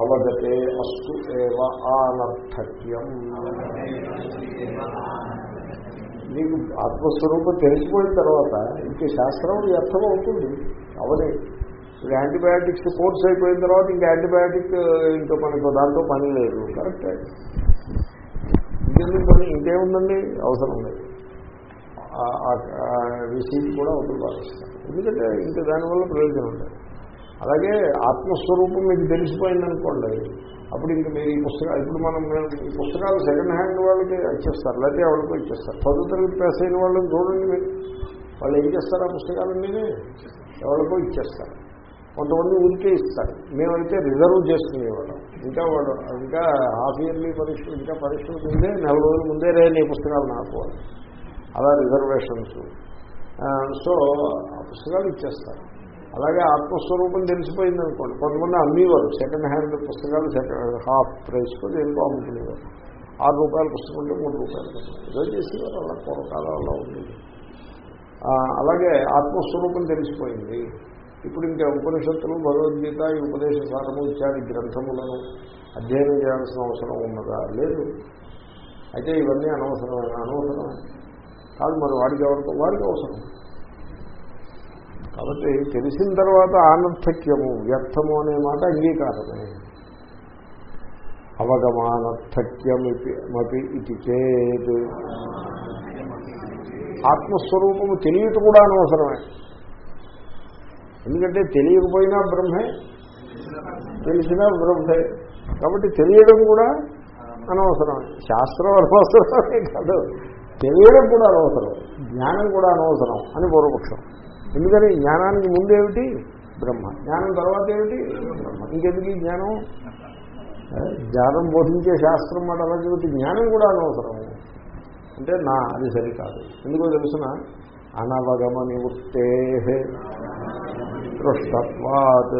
అవగతే అస్సు ఏవ ఆనర్థక్యం. నీకు ఆత్మస్వరూపం తెలిసిపోయిన తర్వాత ఇంక శాస్త్రం వ్యర్థం అవుతుంది. అవని ఇప్పుడు యాంటీబయాటిక్స్ కోర్స్ అయిపోయిన తర్వాత ఇంకా యాంటీబయాటిక్ ఇంకా మనకు దాంతో పని లేదు. కరెక్టే. ఇంకెందుకు పని? ఇంకేముందండి? అవసరం లేదు. విసీకి కూడా అవతల పాటిస్తారు ఎందుకంటే ఇంకా దానివల్ల ప్రయోజనం ఉండదు. అలాగే ఆత్మస్వరూపం మీకు తెలిసిపోయిందనుకోండి అప్పుడు ఇంక మీరు ఈ పుస్తకాలు ఇప్పుడు మనం ఈ పుస్తకాలు సెకండ్ హ్యాండ్ వాళ్ళకి ఇచ్చేస్తారు లేకపోతే ఎవరికో ఇచ్చేస్తారు. పదో తరగతి పాస్ అయిన వాళ్ళని చూడండి మీరు. వాళ్ళు ఏం చేస్తారు ఆ పుస్తకాలన్నీ ఎవరికో ఇచ్చేస్తారు. కొంతమంది ఊరికే ఇస్తారు. మేమైతే రిజర్వ్ చేసుకునేవాళ్ళం. ఇంకా వాడు ఇంకా హాఫ్ ఇయర్లీ పరీక్షలు ఇంకా పరీక్షలు ముందే నెల రోజుల ముందే రే నీ పుస్తకాలు నాకు అలా రిజర్వేషన్స్ సో ఆ పుస్తకాలు ఇచ్చేస్తారు. అలాగే ఆత్మస్వరూపం తెలిసిపోయింది అనుకోండి కొంతమంది అమ్మేవారు సెకండ్ హ్యాండ్ పుస్తకాలు సెకండ్ హాఫ్ ప్రైస్తో దేనికో అమ్ముకునేవారు. ఆరు రూపాయల పుస్తకం ఉంటే మూడు రూపాయలు ఏదో చేసేవారు అలా పూర్వకాలంలో ఉండేది. అలాగే ఆత్మస్వరూపం తెలిసిపోయింది. ఇప్పుడు ఇంకా ఉపనిషత్తులు భగవద్గీత ఈ ఉపదేశ సారము ఇత్యాది గ్రంథములను అధ్యయనం చేయాల్సిన అవసరం ఉన్నదా? లేదు. అయితే ఇవన్నీ అనవసరమైన అనవసరమే. కాదు మరి వాడికి ఎవరికో వాడికి అవసరం. కాబట్టి తెలిసిన తర్వాత ఆనర్థక్యము వ్యర్థము అనే మాట అంగీకారమే. అవగమానర్థక్యమపి ఇది చేత్. ఆత్మస్వరూపము తెలియట కూడా అనవసరమే. ఎందుకంటే తెలియకపోయినా బ్రహ్మే తెలిసినా బ్రహ్మే. కాబట్టి తెలియడం కూడా అనవసరమే. శాస్త్రం అనవసరమే కాదు. తెలియడం కూడా అనవసరం. జ్ఞానం కూడా అనవసరం అని పూర్వపక్షం. ఎందుకని జ్ఞానానికి ముందేమిటి బ్రహ్మ. జ్ఞానం తర్వాత ఏమిటి? బ్రహ్మ. ఇంకెందుకు జ్ఞానం? జ్ఞానం బోధించే శాస్త్రం మాట అలా చెబితే జ్ఞానం కూడా అనవసరం. అంటే నా అది సరికాదు. ఎందుకో తెలుసిన? అనవగమ నివృత్తే దృష్టత్వాత్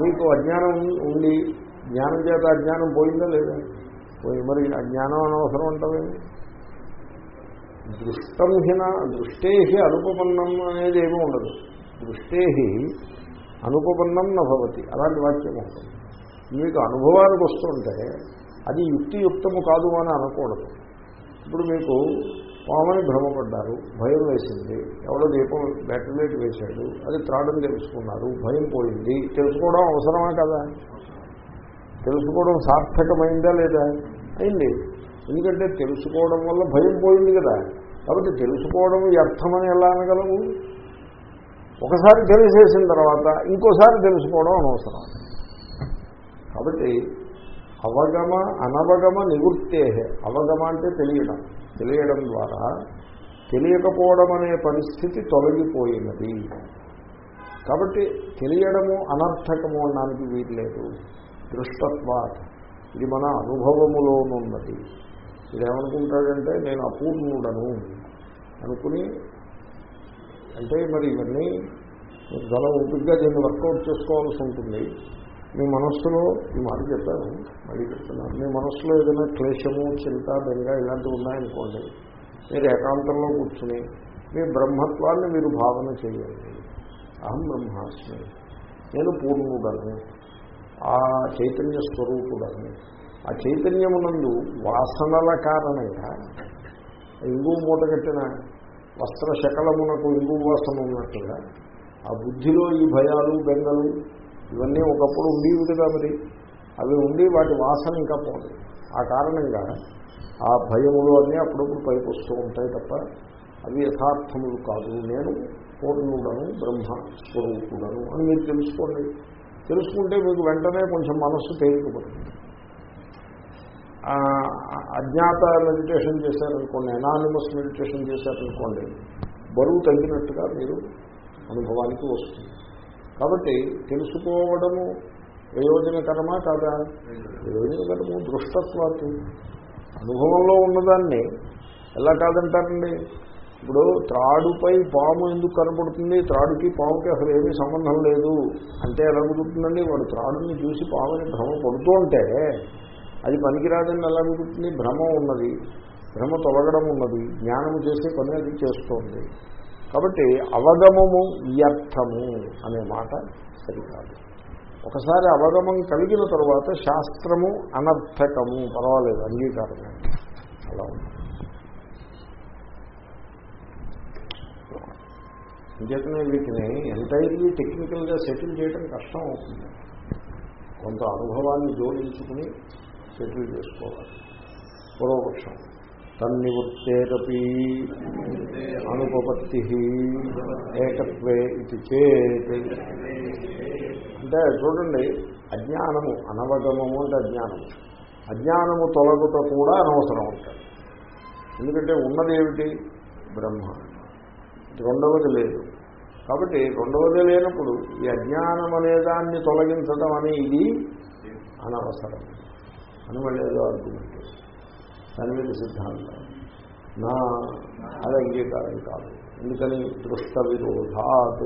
మీకు అజ్ఞానం ఉండి జ్ఞానం చేత అజ్ఞానం పోయిందా లేదా? పోయి మరి అజ్ఞానం అనవసరం అంటావేమి దృష్టం హిన దృష్టే అనుపపన్నం అనేది ఏమీ ఉండదు. దృష్టే అనుపపన్నం నభవతి అలాంటి వాక్యం ఉంటుంది. మీకు అనుభవానికి వస్తుంటే అది యుక్తియుక్తము కాదు అని అనకూడదు. ఇప్పుడు మీకు పామని భ్రమపడ్డారు భయం వేసింది ఎవడో దీపం బ్యాటరీలైట్ వేశాడు అది త్రాడని తెలుసుకున్నారు భయం పోయింది తెలుసుకోవడం అవసరమా కదా? తెలుసుకోవడం సార్థకమైందా లేదా? అయింది. ఎందుకంటే తెలుసుకోవడం వల్ల భయం పోయింది కదా? కాబట్టి తెలుసుకోవడం వ్యర్థమని ఎలా అనగలవు ఒకసారి తెలిసేసిన తర్వాత ఇంకోసారి తెలుసుకోవడం అనవసరం. కాబట్టి అవగమ అనవగమ నివృత్తే అవగమ అంటే తెలియడం. తెలియడం ద్వారా తెలియకపోవడం అనే పరిస్థితి తొలగిపోయినది. కాబట్టి తెలియడము అనర్థకము అనడానికి వీల్లేదు. దృష్టత్వా ఇది మన అనుభవములోనున్నది. ఇది ఏమనుకుంటాడంటే నేను అపూర్ణుడను. అనుకుని అంటే మరి ఇవన్నీ చాలా ఓపికగా దీన్ని వర్కౌట్ చేసుకోవాల్సి ఉంటుంది. మీ మనస్సులో ఈ మాట చెప్పాను మళ్ళీ చెప్తున్నాను మీ మనస్సులో ఏదైనా క్లేశము చింత బెంగ ఇలాంటివి ఉన్నాయనుకోండి మీరు ఏకాంతంలో కూర్చుని మీ బ్రహ్మత్వాన్ని మీరు భావన చేయండి. అహం బ్రహ్మాస్మి. నేను పూర్ణుడను ఆ చైతన్య స్వరూపుడని. ఆ చైతన్యమునందు వాసనల కారణంగా ఇంగు మూట కట్టిన వస్త్ర శకలమునకు ఇంగు వాసన ఉన్నట్టుగా ఆ బుద్ధిలో ఈ భయాలు బెంగలు ఇవన్నీ ఒకప్పుడు ఉండేవి కదా మరి. అవి ఉండి వాటి వాసన ఇంకా పోదు. ఆ కారణంగా ఆ భయములు అన్నీ అప్పుడప్పుడు పైకి వస్తూ ఉంటాయి తప్ప అవి యథార్థములు కాదు. నేను పూర్ణుడను బ్రహ్మ స్వరూపుడను అని మీరు తెలుసుకోండి. తెలుసుకుంటే మీకు వెంటనే కొంచెం మనస్సు తేలికపడుతుంది. అజ్ఞాత మెడిటేషన్ చేశారనుకోండి ఎనానిమస్ మెడిటేషన్ చేశారనుకోండి బరువు తగ్గినట్టుగా మీరు అనుభవానికి వస్తుంది. కాబట్టి తెలుసుకోవడము ప్రయోజనకరమా కాదా? ప్రయోజనకరము దృష్టత్వాలు అనుభవంలో ఉన్నదాన్ని ఎలా కాదంటారండి? ఇప్పుడు త్రాడుపై పాము ఎందుకు కనబడుతుంది త్రాడుకి పాముకి అసలు ఏమీ సంబంధం లేదు. అంటే ఎలా కుదురుతుందండి? వాడు త్రాడుని చూసి పాముని భ్రమ పడుతూ ఉంటే అది పనికిరాదని ఎలా అనుకుంటుంది? భ్రమ ఉన్నది. భ్రమ తొలగడం ఉన్నది. జ్ఞానము చేసే పని అది చేస్తోంది. కాబట్టి అవగమము వ్యర్థము అనే మాట సరికాదు. ఒకసారి అవగమం కలిగిన తర్వాత శాస్త్రము అనర్థకము. పర్వాలేదు అంగీకారమే. అలా ఉంది. ఇంకేతనే వీటిని ఎంటైర్లీ టెక్నికల్గా సెటిల్ చేయడం కష్టం అవుతుంది. కొంత అనుభవాన్ని జోడించుకుని సెటిల్ చేసుకోవాలి. పూర్వపక్షం తన్నివృత్తేరపి అనుపపత్తి ఏకత్వే ఇది చేతి. అంటే చూడండి అజ్ఞానము అనవగమము అంటే అజ్ఞానము. అజ్ఞానము తొలగుట కూడా అనవసరం ఉంటుంది. ఎందుకంటే ఉన్నది ఏమిటి? బ్రహ్మ. రెండవది లేదు. కాబట్టి రెండవది లేనప్పుడు ఈ అజ్ఞానం అనేదాన్ని తొలగించడం అనేది అనవసరం. అని మళ్ళీ ఏదో ఆర్గ్యుమెంట్ దాని మీద సిద్ధాంతం. నా అది అంగీకారం కాదు. ఎందుకని? దృష్ట విరోధాత్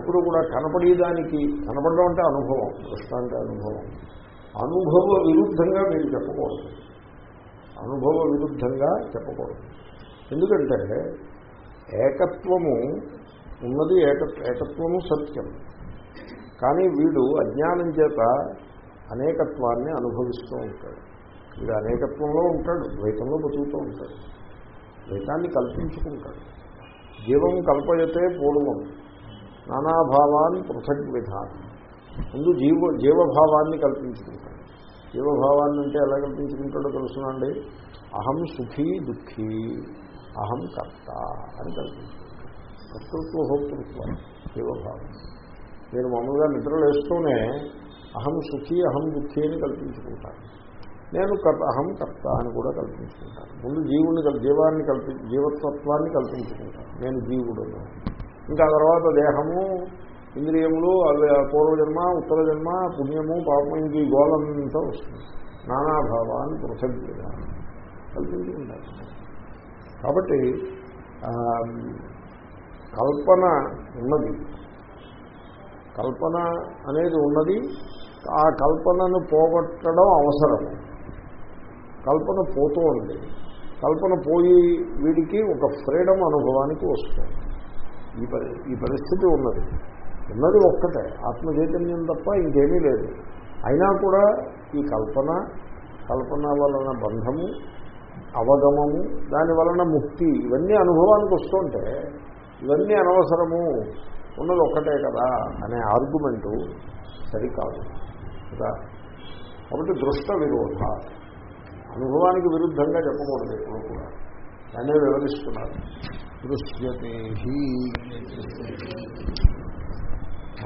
ఎప్పుడు కూడా కనపడేదానికి కనపడడం అంటే అనుభవం దృష్ట అంటే అనుభవం. అనుభవ విరుద్ధంగా మీరు చెప్పకూడదు. అనుభవ విరుద్ధంగా చెప్పకూడదు. ఎందుకంటే ఏకత్వము ఉన్నది ఏక ఏకత్వము సత్యం. కానీ వీడు అజ్ఞానం చేత అనేకత్వాన్ని అనుభవిస్తూ ఉంటాడు. వీడు అనేకత్వంలో ఉంటాడు ద్వైతంలో బతుకుతూ ఉంటాడు. ద్వైతాన్ని కల్పించుకుంటాడు. జీవం కల్పయతే పూర్వం నానాభావాన్ని పృథక్ విధానం ముందు జీవ జీవభావాన్ని కల్పించుకుంటాడు. జీవభావాన్ని అంటే ఎలా కల్పించుకుంటాడో తెలుసునండి? అహం సుఖీ దుఃఖీ అహం కర్త అని కల్పించుకుంటాడు. కర్తృత్వ హోతృత్వ జీవభావం. నేను మామూలుగా నిద్రలేస్తూనే అహం సుఖీ అహం దుఃఖీ అని కల్పించుకుంటాను నేను కర్త అహం కర్త అని కూడా కల్పించుకుంటాను. ముందు జీవుని జీవాన్ని కల్పి జీవతత్వాన్ని కల్పించుకుంటాను. నేను జీవుడు ఇంకా తర్వాత దేహము ఇంద్రియములు అవి పూర్వజన్మ ఉత్తర జన్మ పుణ్యము పాపం ఇంక ఈ గోళంతా వస్తుంది. నానాభావాన్ని పృథగ్గా కల్పించుకుంటాను కాబట్టి కల్పన ఉన్నది. కల్పన అనేది ఉన్నది. ఆ కల్పనను పోగొట్టడం అవసరం. కల్పన పోతూ ఉంది. కల్పన పోయి వీడికి ఒక ఫ్రీడమ్ అనుభవానికి వస్తుంది. ఈ పరి ఈ పరిస్థితి ఉన్నది. ఉన్నది ఒక్కటే. ఆత్మ చైతన్యం తప్ప ఇంకేమీ లేదు. అయినా కూడా ఈ కల్పన కల్పన వలన బంధము అవగమము దాని వలన ముక్తి ఇవన్నీ అనుభవానికి వస్తుంటే ఇవన్నీ అనవసరము. ఉన్నది ఒక్కటే కదా అనే ఆర్గ్యుమెంటు సరికాదు. కదా? కాబట్టి దృష్ట విరోధ. అనుభవానికి విరుద్ధంగా చెప్పకూడదు ఎప్పుడు కూడా. దాన్నే వివరిస్తున్నారు. దృశ్యతే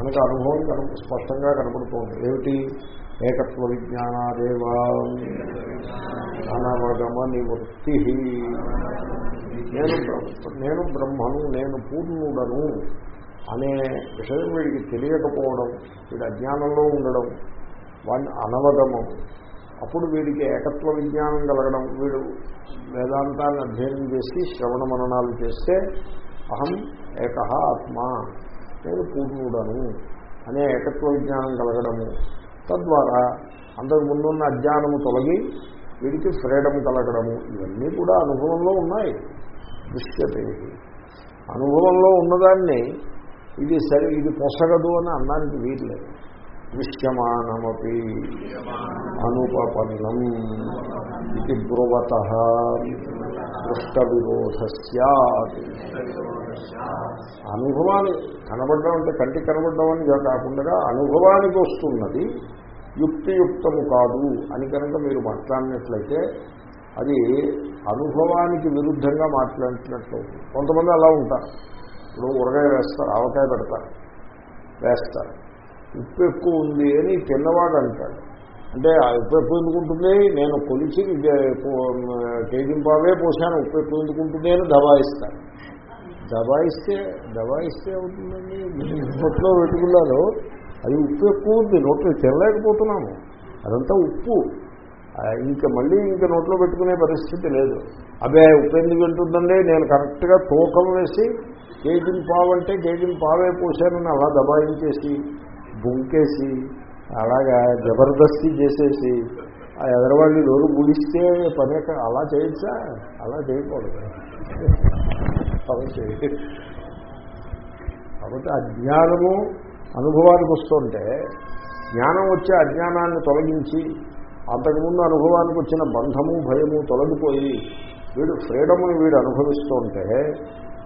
మనకు అనుభవం కన స్పష్టంగా కనపడుతోంది. ఏమిటి? ఏకత్వ విజ్ఞానాదేవా. అనవగమ నివృత్తి నేను నేను బ్రహ్మను నేను పూర్ణుడను. అనే విషయం వీడికి తెలియకపోవడం వీడి అజ్ఞానంలో ఉండడం వాడిని అనవగమం. అప్పుడు వీడికి ఏకత్వ విజ్ఞానం కలగడం వీడు వేదాంతాన్ని అధ్యయనం చేసి శ్రవణ మననాలు చేస్తే అహం ఏక ఆత్మ నేను పూర్ణుడను అనే ఏకత్వ విజ్ఞానం కలగడము. తద్వారా అంతకు ముందున్న అజ్ఞానము తొలగి వీడికి ఫ్రీడమ్ కలగడము. ఇవన్నీ కూడా అనుభవంలో ఉన్నాయి. దృశ్యతే. అనుభవంలో ఉన్నదాన్ని ఇది సరి ఇది పొసగదు అని అన్నానికి వీర్లేదు దృశ్యమానమీ అనుపపన్నం ఇది బ్రువత దృష్ట విరోధ సత్ అనుభవాన్ని కనబడడం అంటే కంటికి కనబడడం అని కాకుండా అనుభవానికి వస్తున్నది యుక్తియుక్తము కాదు అని కనుక మీరు మాట్లాడినట్లయితే అది అనుభవానికి విరుద్ధంగా మాట్లాడినట్లు కొంతమంది అలా ఉంటారు. ఇప్పుడు ఊరగాయ వేస్తారు ఆవకాయ పెడతారు వేస్తారు. ఉప్పు ఎక్కువ ఉంది అని పిల్లవాడు అంటాడు. అంటే ఆ ఉప్పు ఎక్కువ ఎందుకుంటుంది నేను కొలిచి కేజింపావే పోసాను ఉప్పు ఎక్కువ ఎందుకుంటుంది అని దబాయిస్తాను దబాయిస్తే దబాయిస్తే అవుతుందండి నోట్లో పెట్టుకున్నాను అది ఉప్పు ఎక్కువ ఉంది నోట్లో తినలేకపోతున్నాము. అదంతా ఉప్పు. ఇంకా మళ్ళీ ఇంకా నోట్లో పెట్టుకునే పరిస్థితి లేదు. అదే ఉప్పు ఎందుకు ఉంటుందండి నేను కరెక్ట్గా తూకం వేసి కేజీని పావు అంటే కేజీని పావే పోసానని అలా దబాయించేసి బొంకేసి అలాగా జబర్దస్తి చేసేసి ఆ ఎదరవాళ్ళు రోజు గుడిస్తే పని అలా చేయొచ్చా? అలా చేయకూడదు. అలా చేయ కాబట్టి అజ్ఞానము అనుభవానికి వస్తుంటే జ్ఞానం వచ్చే అజ్ఞానాన్ని తొలగించి అంతకుముందు అనుభవానికి వచ్చిన బంధము భయము తొలగిపోయి వీడు ఫ్రీడమ్ని వీడు అనుభవిస్తూ ఉంటే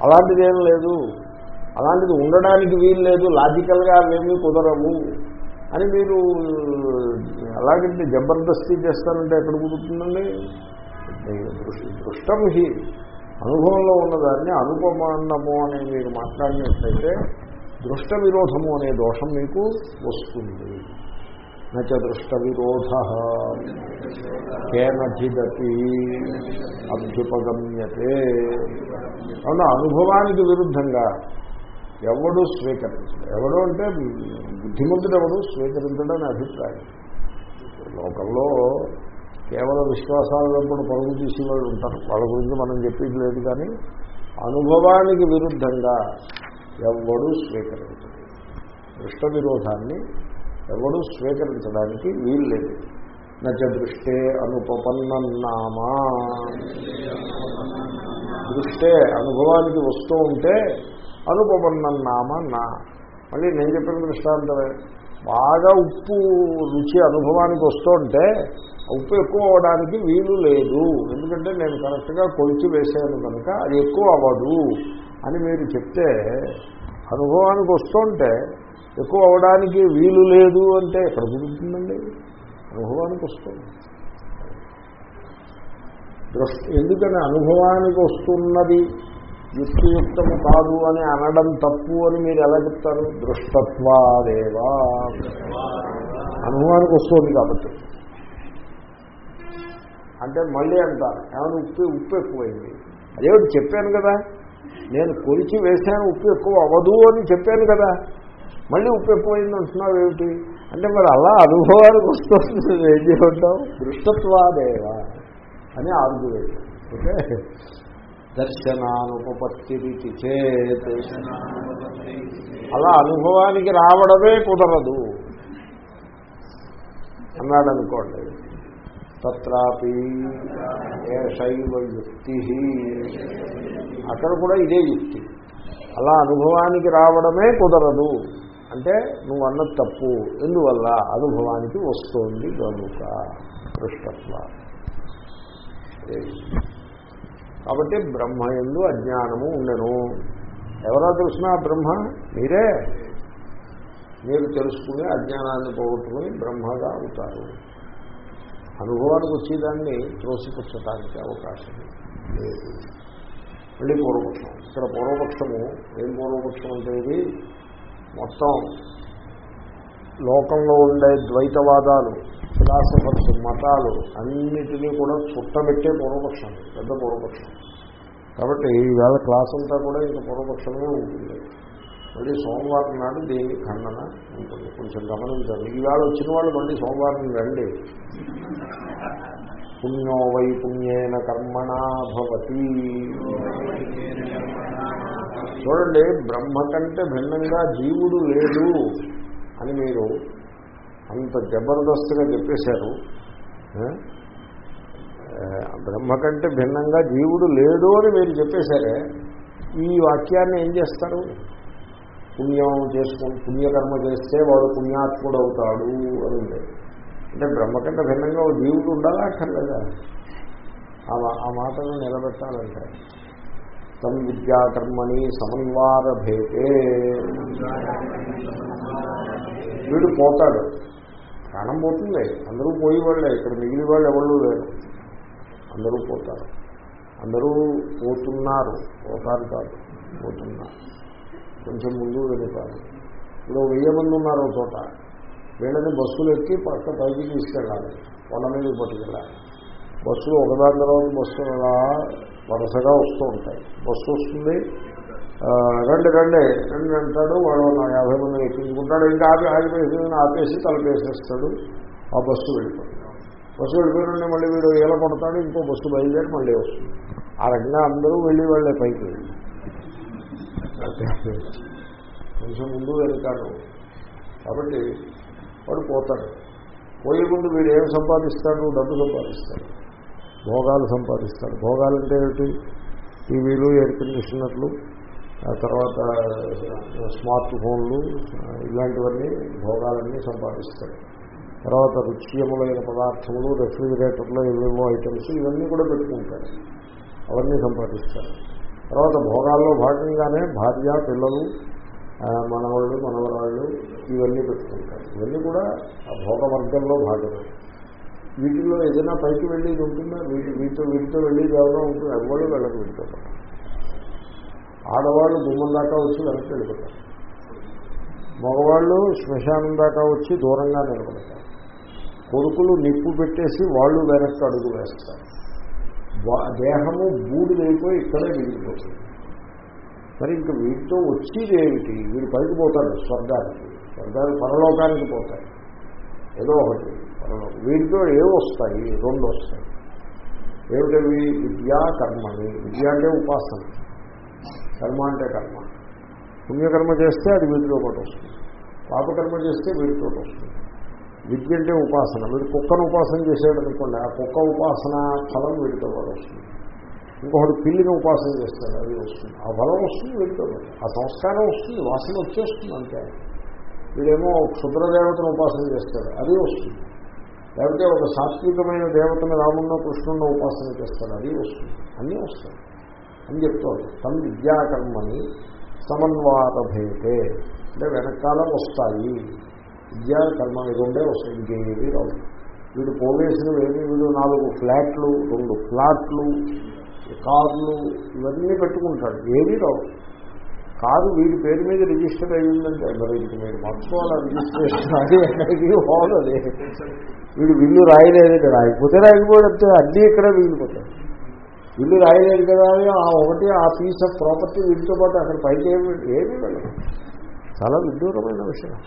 అలాంటిదేం లేదు. అలాంటిది ఉండడానికి వీలు లేదు లాజికల్గా అవేమీ కుదరవు అని మీరు అలాగంటే జబర్దస్తి చేస్తానంటే ఎక్కడ కుదురుతుందండి? దృష్టం హి. అనుభవంలో ఉన్నదాన్ని అనుపమానము అని మీరు మాట్లాడినట్లయితే దృష్ట విరోధము అనే దోషం మీకు వస్తుంది. నచ విరోధ కేనచిదపి అభ్యుపగమ్యతే అవునా అనుభవానికి విరుద్ధంగా ఎవడు స్వీకరించడు? ఎవడు అంటే బుద్ధిమంతుడు ఎవడు స్వీకరించడని అభిప్రాయం. లోకంలో కేవలం విశ్వాసాల వెంపడు పరుగు తీసి వాళ్ళు ఉంటారు. వాళ్ళ గురించి మనం చెప్పేది లేదు కానీ అనుభవానికి విరుద్ధంగా ఎవడు స్వీకరించడు? దృష్ట విరోధాన్ని ఎవడు స్వీకరించడానికి వీలు లేదు నచ దృష్టే అనుపపన్నన్నామా. దృష్టే అనుభవానికి వస్తూ ఉంటే అనుపపన్నన్నామ నా. మళ్ళీ నేను చెప్పిన దృష్టాంతమే. బాగా ఉప్పు రుచి అనుభవానికి వస్తుంటే ఉప్పు ఎక్కువ అవ్వడానికి వీలు లేదు. ఎందుకంటే నేను కరెక్ట్గా కొలిచి వేసాను కనుక అది ఎక్కువ అవ్వదు అని మీరు చెప్తే అనుభవానికి వస్తుంటే ఎక్కువ అవడానికి వీలు లేదు అంటే ఎక్కడ కుదురుతుందండి అనుభవానికి వస్తుంది. దృష్టి ఎందుకని అనుభవానికి వస్తున్నది యుక్తియుక్తము కాదు అని అనడం తప్పు అని మీరు ఎలా చెప్తారు? దృష్టత్వాదేవా. అనుభవానికి వస్తుంది కాబట్టి. అంటే మళ్ళీ అంటారు ఏమైనా ఉప్పు ఉప్పు ఎక్కువైంది. అదేమిటి చెప్పాను కదా? నేను కొలిచి వేశాను ఉప్పు ఎక్కువ అవ్వదు అని చెప్పాను కదా? మళ్ళీ ఉప్పు ఎక్కువైంది అంటున్నావు ఏమిటి? అంటే మరి అలా అనుభవానికి వస్తుంది. ఏం చేయమంటావు దృష్టత్వాదేవా అని ఆర్గ్యువేట్ ఓకే? దర్శనానుపత్తి చేత్. అలా అనుభవానికి రావడమే కుదరదు. అన్నాడు అనుకోండి తత్రాపి ఏషైవ యుక్తి. అక్కడ కూడా ఇదే యుక్తి. అలా అనుభవానికి రావడమే కుదరదు. అంటే నువ్వు అన్నది తప్పు. ఎందువల్ల? అనుభవానికి వస్తోంది గనుక. పృష్టత్వ కాబట్టి బ్రహ్మ ఎందు అజ్ఞానము ఉండను. ఎవరో తెలిసిన బ్రహ్మ? మీరే. మీరు తెలుసుకుని అజ్ఞానాన్ని పోగొట్టుకుని బ్రహ్మగా అవుతారు. అనుభవానికి వచ్చేదాన్ని త్రోసిపుచ్చటానికి అవకాశం లేదు. మళ్ళీ పూర్వపక్షం. ఇక్కడ పూర్వపక్షము ఏం పూర్వపక్షం అంటే ఇది? మొత్తం లోకంలో ఉండే ద్వైతవాదాలు ఫిలాసఫర్స్ మతాలు అన్నిటినీ కూడా చుట్టబెట్టే పూర్వపక్షం పెద్ద పూర్వపక్షం. కాబట్టి ఈవేళ క్లాస్ అంతా కూడా ఇంకా పూర్వపక్షమే ఉంటుంది. మళ్ళీ సోమవారం నాడు దేని ఖండన ఉంటుంది. కొంచెం గమనించండి ఈవేళ వచ్చిన వాళ్ళు మళ్ళీ సోమవారం రండి. పుణ్యో వై పుణ్యేన కర్మణా భవతి. చూడండి బ్రహ్మ కంటే భిన్నంగా జీవుడు లేడు అని మీరు అంత జబర్దస్త్గా చెప్పేశారు. బ్రహ్మ కంటే భిన్నంగా జీవుడు లేడు అని మీరు చెప్పేశారే. ఈ వాక్యాన్ని ఏం చేస్తారు? పుణ్యం చేసుకుని పుణ్యకర్మ చేస్తే వాడు పుణ్యాత్ముడు అవుతాడు అని ఉంది. అంటే బ్రహ్మ కంటే భిన్నంగా జీవుడు ఉండాలా? అక్కర్లేదా? ఆ మాటను నిలబెట్టాలంటే తమ్ విద్యాకర్మణి సమన్వార భేదే వీడు పోతాడు. ప్రాణం పోతుంది. అందరూ పోయేవాళ్ళే. ఇక్కడ మిగిలి వాళ్ళు ఎవరు లేరు. అందరూ పోతారు. అందరూ పోతున్నారు. పోతారు కాదు. పోతున్నారు. కొంచెం ముందు వెనుకారు ఇప్పుడు వెయ్యి మంది ఉన్నారు ఒక చోట. వీళ్ళని బస్సులు ఎక్కి పక్క పైకి తీసుకెళ్ళాలి. కొండ మీద పట్టుకెళ్ళాలి. బస్సులు ఒకదాని తర్వాత బస్సులు అలా వరుసగా వస్తూ ఉంటాయి. బస్సు వస్తుంది. రండి రండి రండి అంటాడు వాడు యాభై మంది ఎక్కించుకుంటాడు. ఇంకా ఆపి ఆగిపోయి ఆపేసి తలపేసేస్తాడు. ఆ బస్సు వెళ్ళిపోతుంది. బస్సు వెళ్ళిపోయిన మళ్ళీ వీడు ఈల కొడతాడు ఇంకో బస్సు బయలుదేరి మళ్ళీ వస్తుంది. ఆ రకంగా అందరూ వెళ్ళి వాళ్ళే పైకి కొంచెం ముందు వెళ్తాడు కాబట్టి వాడు పోతాడు. పోయే ముందు వీడు ఏం సంపాదిస్తాడు? డబ్బు సంపాదిస్తాడు. భోగాలు సంపాదిస్తాడు భోగాలు అంటే ఏమిటి? టీవీలు ఎయిర్ కండిషనర్లు ఆ తర్వాత స్మార్ట్ ఫోన్లు ఇలాంటివన్నీ భోగాలన్నీ సంపాదిస్తాడు తర్వాత రుచ్యములైన పదార్థములు రెఫ్రిజిరేటర్లు ఏవేవో ఐటమ్స్ ఇవన్నీ కూడా పెట్టుకుంటాడు అవన్నీ సంపాదిస్తారు. తర్వాత భోగాల్లో భాగంగానే భార్య పిల్లలు మనవాళ్ళు మనవరాళ్ళు ఇవన్నీ పెట్టుకుంటారు. ఇవన్నీ కూడా ఆ భోగ వర్గంలో భాగమే. వీటిలో ఏదైనా పైకి వెళ్ళేది ఉంటుందా? వీటి వీటితో వీటితో వెళ్ళేది ఎవరో ఉంటుంది? ఎవరో వెళ్ళకు వెళ్ళిపోతారు ఆడవాళ్ళు గుమ్మం దాకా వచ్చి వెనక్కి వెళ్ళిపోతారు. మగవాళ్ళు శ్మశానం దాకా వచ్చి దూరంగా నిలబడతారు. కొడుకులు నిప్పు పెట్టేసి వాళ్ళు వెనక్కి అడుగు వేస్తారు. దేహము బూడిదైపోయి ఇక్కడే వెళ్ళిపోతుంది మరి ఇంక వీటితో వచ్చేది ఏమిటి? వీడు పైకి పోతాడు స్వర్గానికి. స్వర్గానికి పరలోకానికి పోతాడు. ఏదో ఒకటి. వీటితో ఏవి వస్తాయి? రెండు వస్తాయి. ఏమిటవి? విద్యా కర్మని. విద్య అంటే ఉపాసన. కర్మ అంటే కర్మ. పుణ్యకర్మ చేస్తే అది వీటితో పాటు వస్తుంది. పాపకర్మ చేస్తే వీటితో వస్తుంది. విద్య అంటే ఉపాసన. వీడు కుక్కను ఉపాసన చేసాడు అనుకోండి. ఆ కుక్క ఉపాసన ఫలం వీటితో పాటు వస్తుంది. ఇంకొకటి పిల్లిని ఉపాసన చేస్తాడు అది వస్తుంది. ఆ ఫలం వస్తుంది వీటితో పాటు. ఆ సంస్కారం వస్తుంది వాసన వచ్చేస్తుంది అంతే. వీడేమో క్షుద్రదేవతను ఉపాసన చేస్తాడు. అది వస్తుంది. లేకపోతే ఒక సాత్వికమైన దేవతను రామున్న కృష్ణున్న ఉపాసన చేస్తాడు. అది వస్తుంది. అన్నీ వస్తాయి. అని చెప్తాడు. తన విద్యాకర్మని సమన్వాతభేతే అంటే వెనకాల వస్తాయి. విద్యా కర్మ ఈ రెండే వస్తాయి. ఇంకేవి రావు. వీడు పోలీసులు ఏమి వీడు నాలుగు ఫ్లాట్లు రెండు ఫ్లాట్లు కార్లు ఇవన్నీ పెట్టుకుంటాడు. ఏమీ రావు. కారు వీడి పేరు మీద రిజిస్టర్ అయ్యిందంటే మరి ఇది మీరు మార్చుకోవాలి రిజిస్ట్రేషన్ అది ఎక్కడికి పోదు వీడు విల్లు రాయలేదు కదా. రాయకపోతే రాయకపోతే అన్నీ ఇక్కడ వీగిపోతాయి ఇల్లు రాయలేదు కదా అని ఆ ఒకటి ఆ పీస్ ఆఫ్ ప్రాపర్టీ వీటితో పాటు అక్కడ పైకి ఏమి ఏమీ వెళ్ళదు చాలా విడ్డూరమైన విషయం.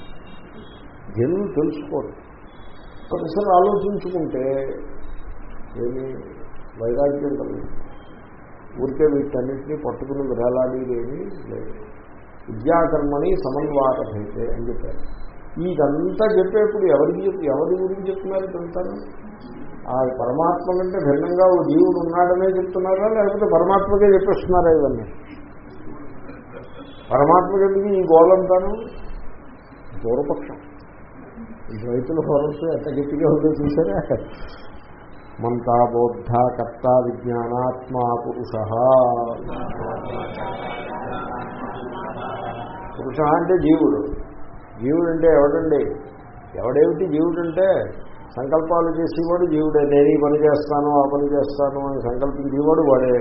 జనులు తెలుసుకోరు ఒకసారి ఆలోచించుకుంటే ఏమి వైరాగ్యం కలిగింది. ఊరికే వీటన్నింటినీ పట్టుకుని వేలాడేదేమీ లేదు. విద్యాకర్మని సమన్వాతమైతే అని చెప్పారు. ఇదంతా చెప్పేప్పుడు ఎవరికి చెప్పి ఎవరి గురించి చెప్తున్నారు ఇదంతా ఆ పరమాత్మ కంటే భిన్నంగా ఓ జీవుడు ఉన్నాడనే చెప్తున్నారా? లేకపోతే పరమాత్మకే చెప్పేస్తున్నారా ఇవన్నీ? పరమాత్మ కంటే ఈ గోలంతాను? పూర్వపక్షం ఈ రైతుల ఫోరమ్స్ ఎంత గట్టిగా ఉందో చూసారా? మంతాబోద్ధ కర్త విజ్ఞానాత్మా పురుష పురుష అంటే జీవుడు. జీవుడు అంటే ఎవడండి? ఎవడేమిటి జీవుడు అంటే సంకల్పాలు చేసేవాడు జీవుడే. నేను ఈ పని చేస్తాను ఆ పని చేస్తాను అని సంకల్పించేవాడు వాడే.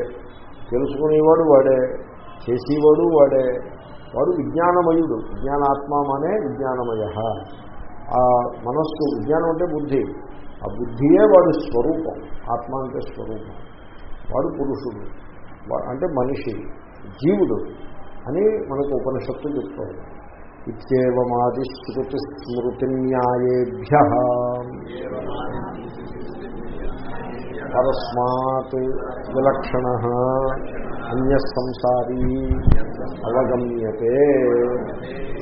తెలుసుకునేవాడు వాడే. చేసేవాడు వాడే. వాడు విజ్ఞానమయుడు. విజ్ఞానాత్మ అనే విజ్ఞానమయ. ఆ మనస్సు విజ్ఞానం అంటే బుద్ధి. ఆ బుద్ధియే వాడి స్వరూపం ఆత్మ అంటే స్వరూపం. వాడు పురుషుడు అంటే మనిషి జీవుడు అని మనకు ఉపనిషత్తు చెప్తుంది ఇత్యేవమాది శృతి స్మృతి న్యాయేభ్య. పరస్మాత్ విలక్షణ. అన్య సంసారీ అవగమ్యతే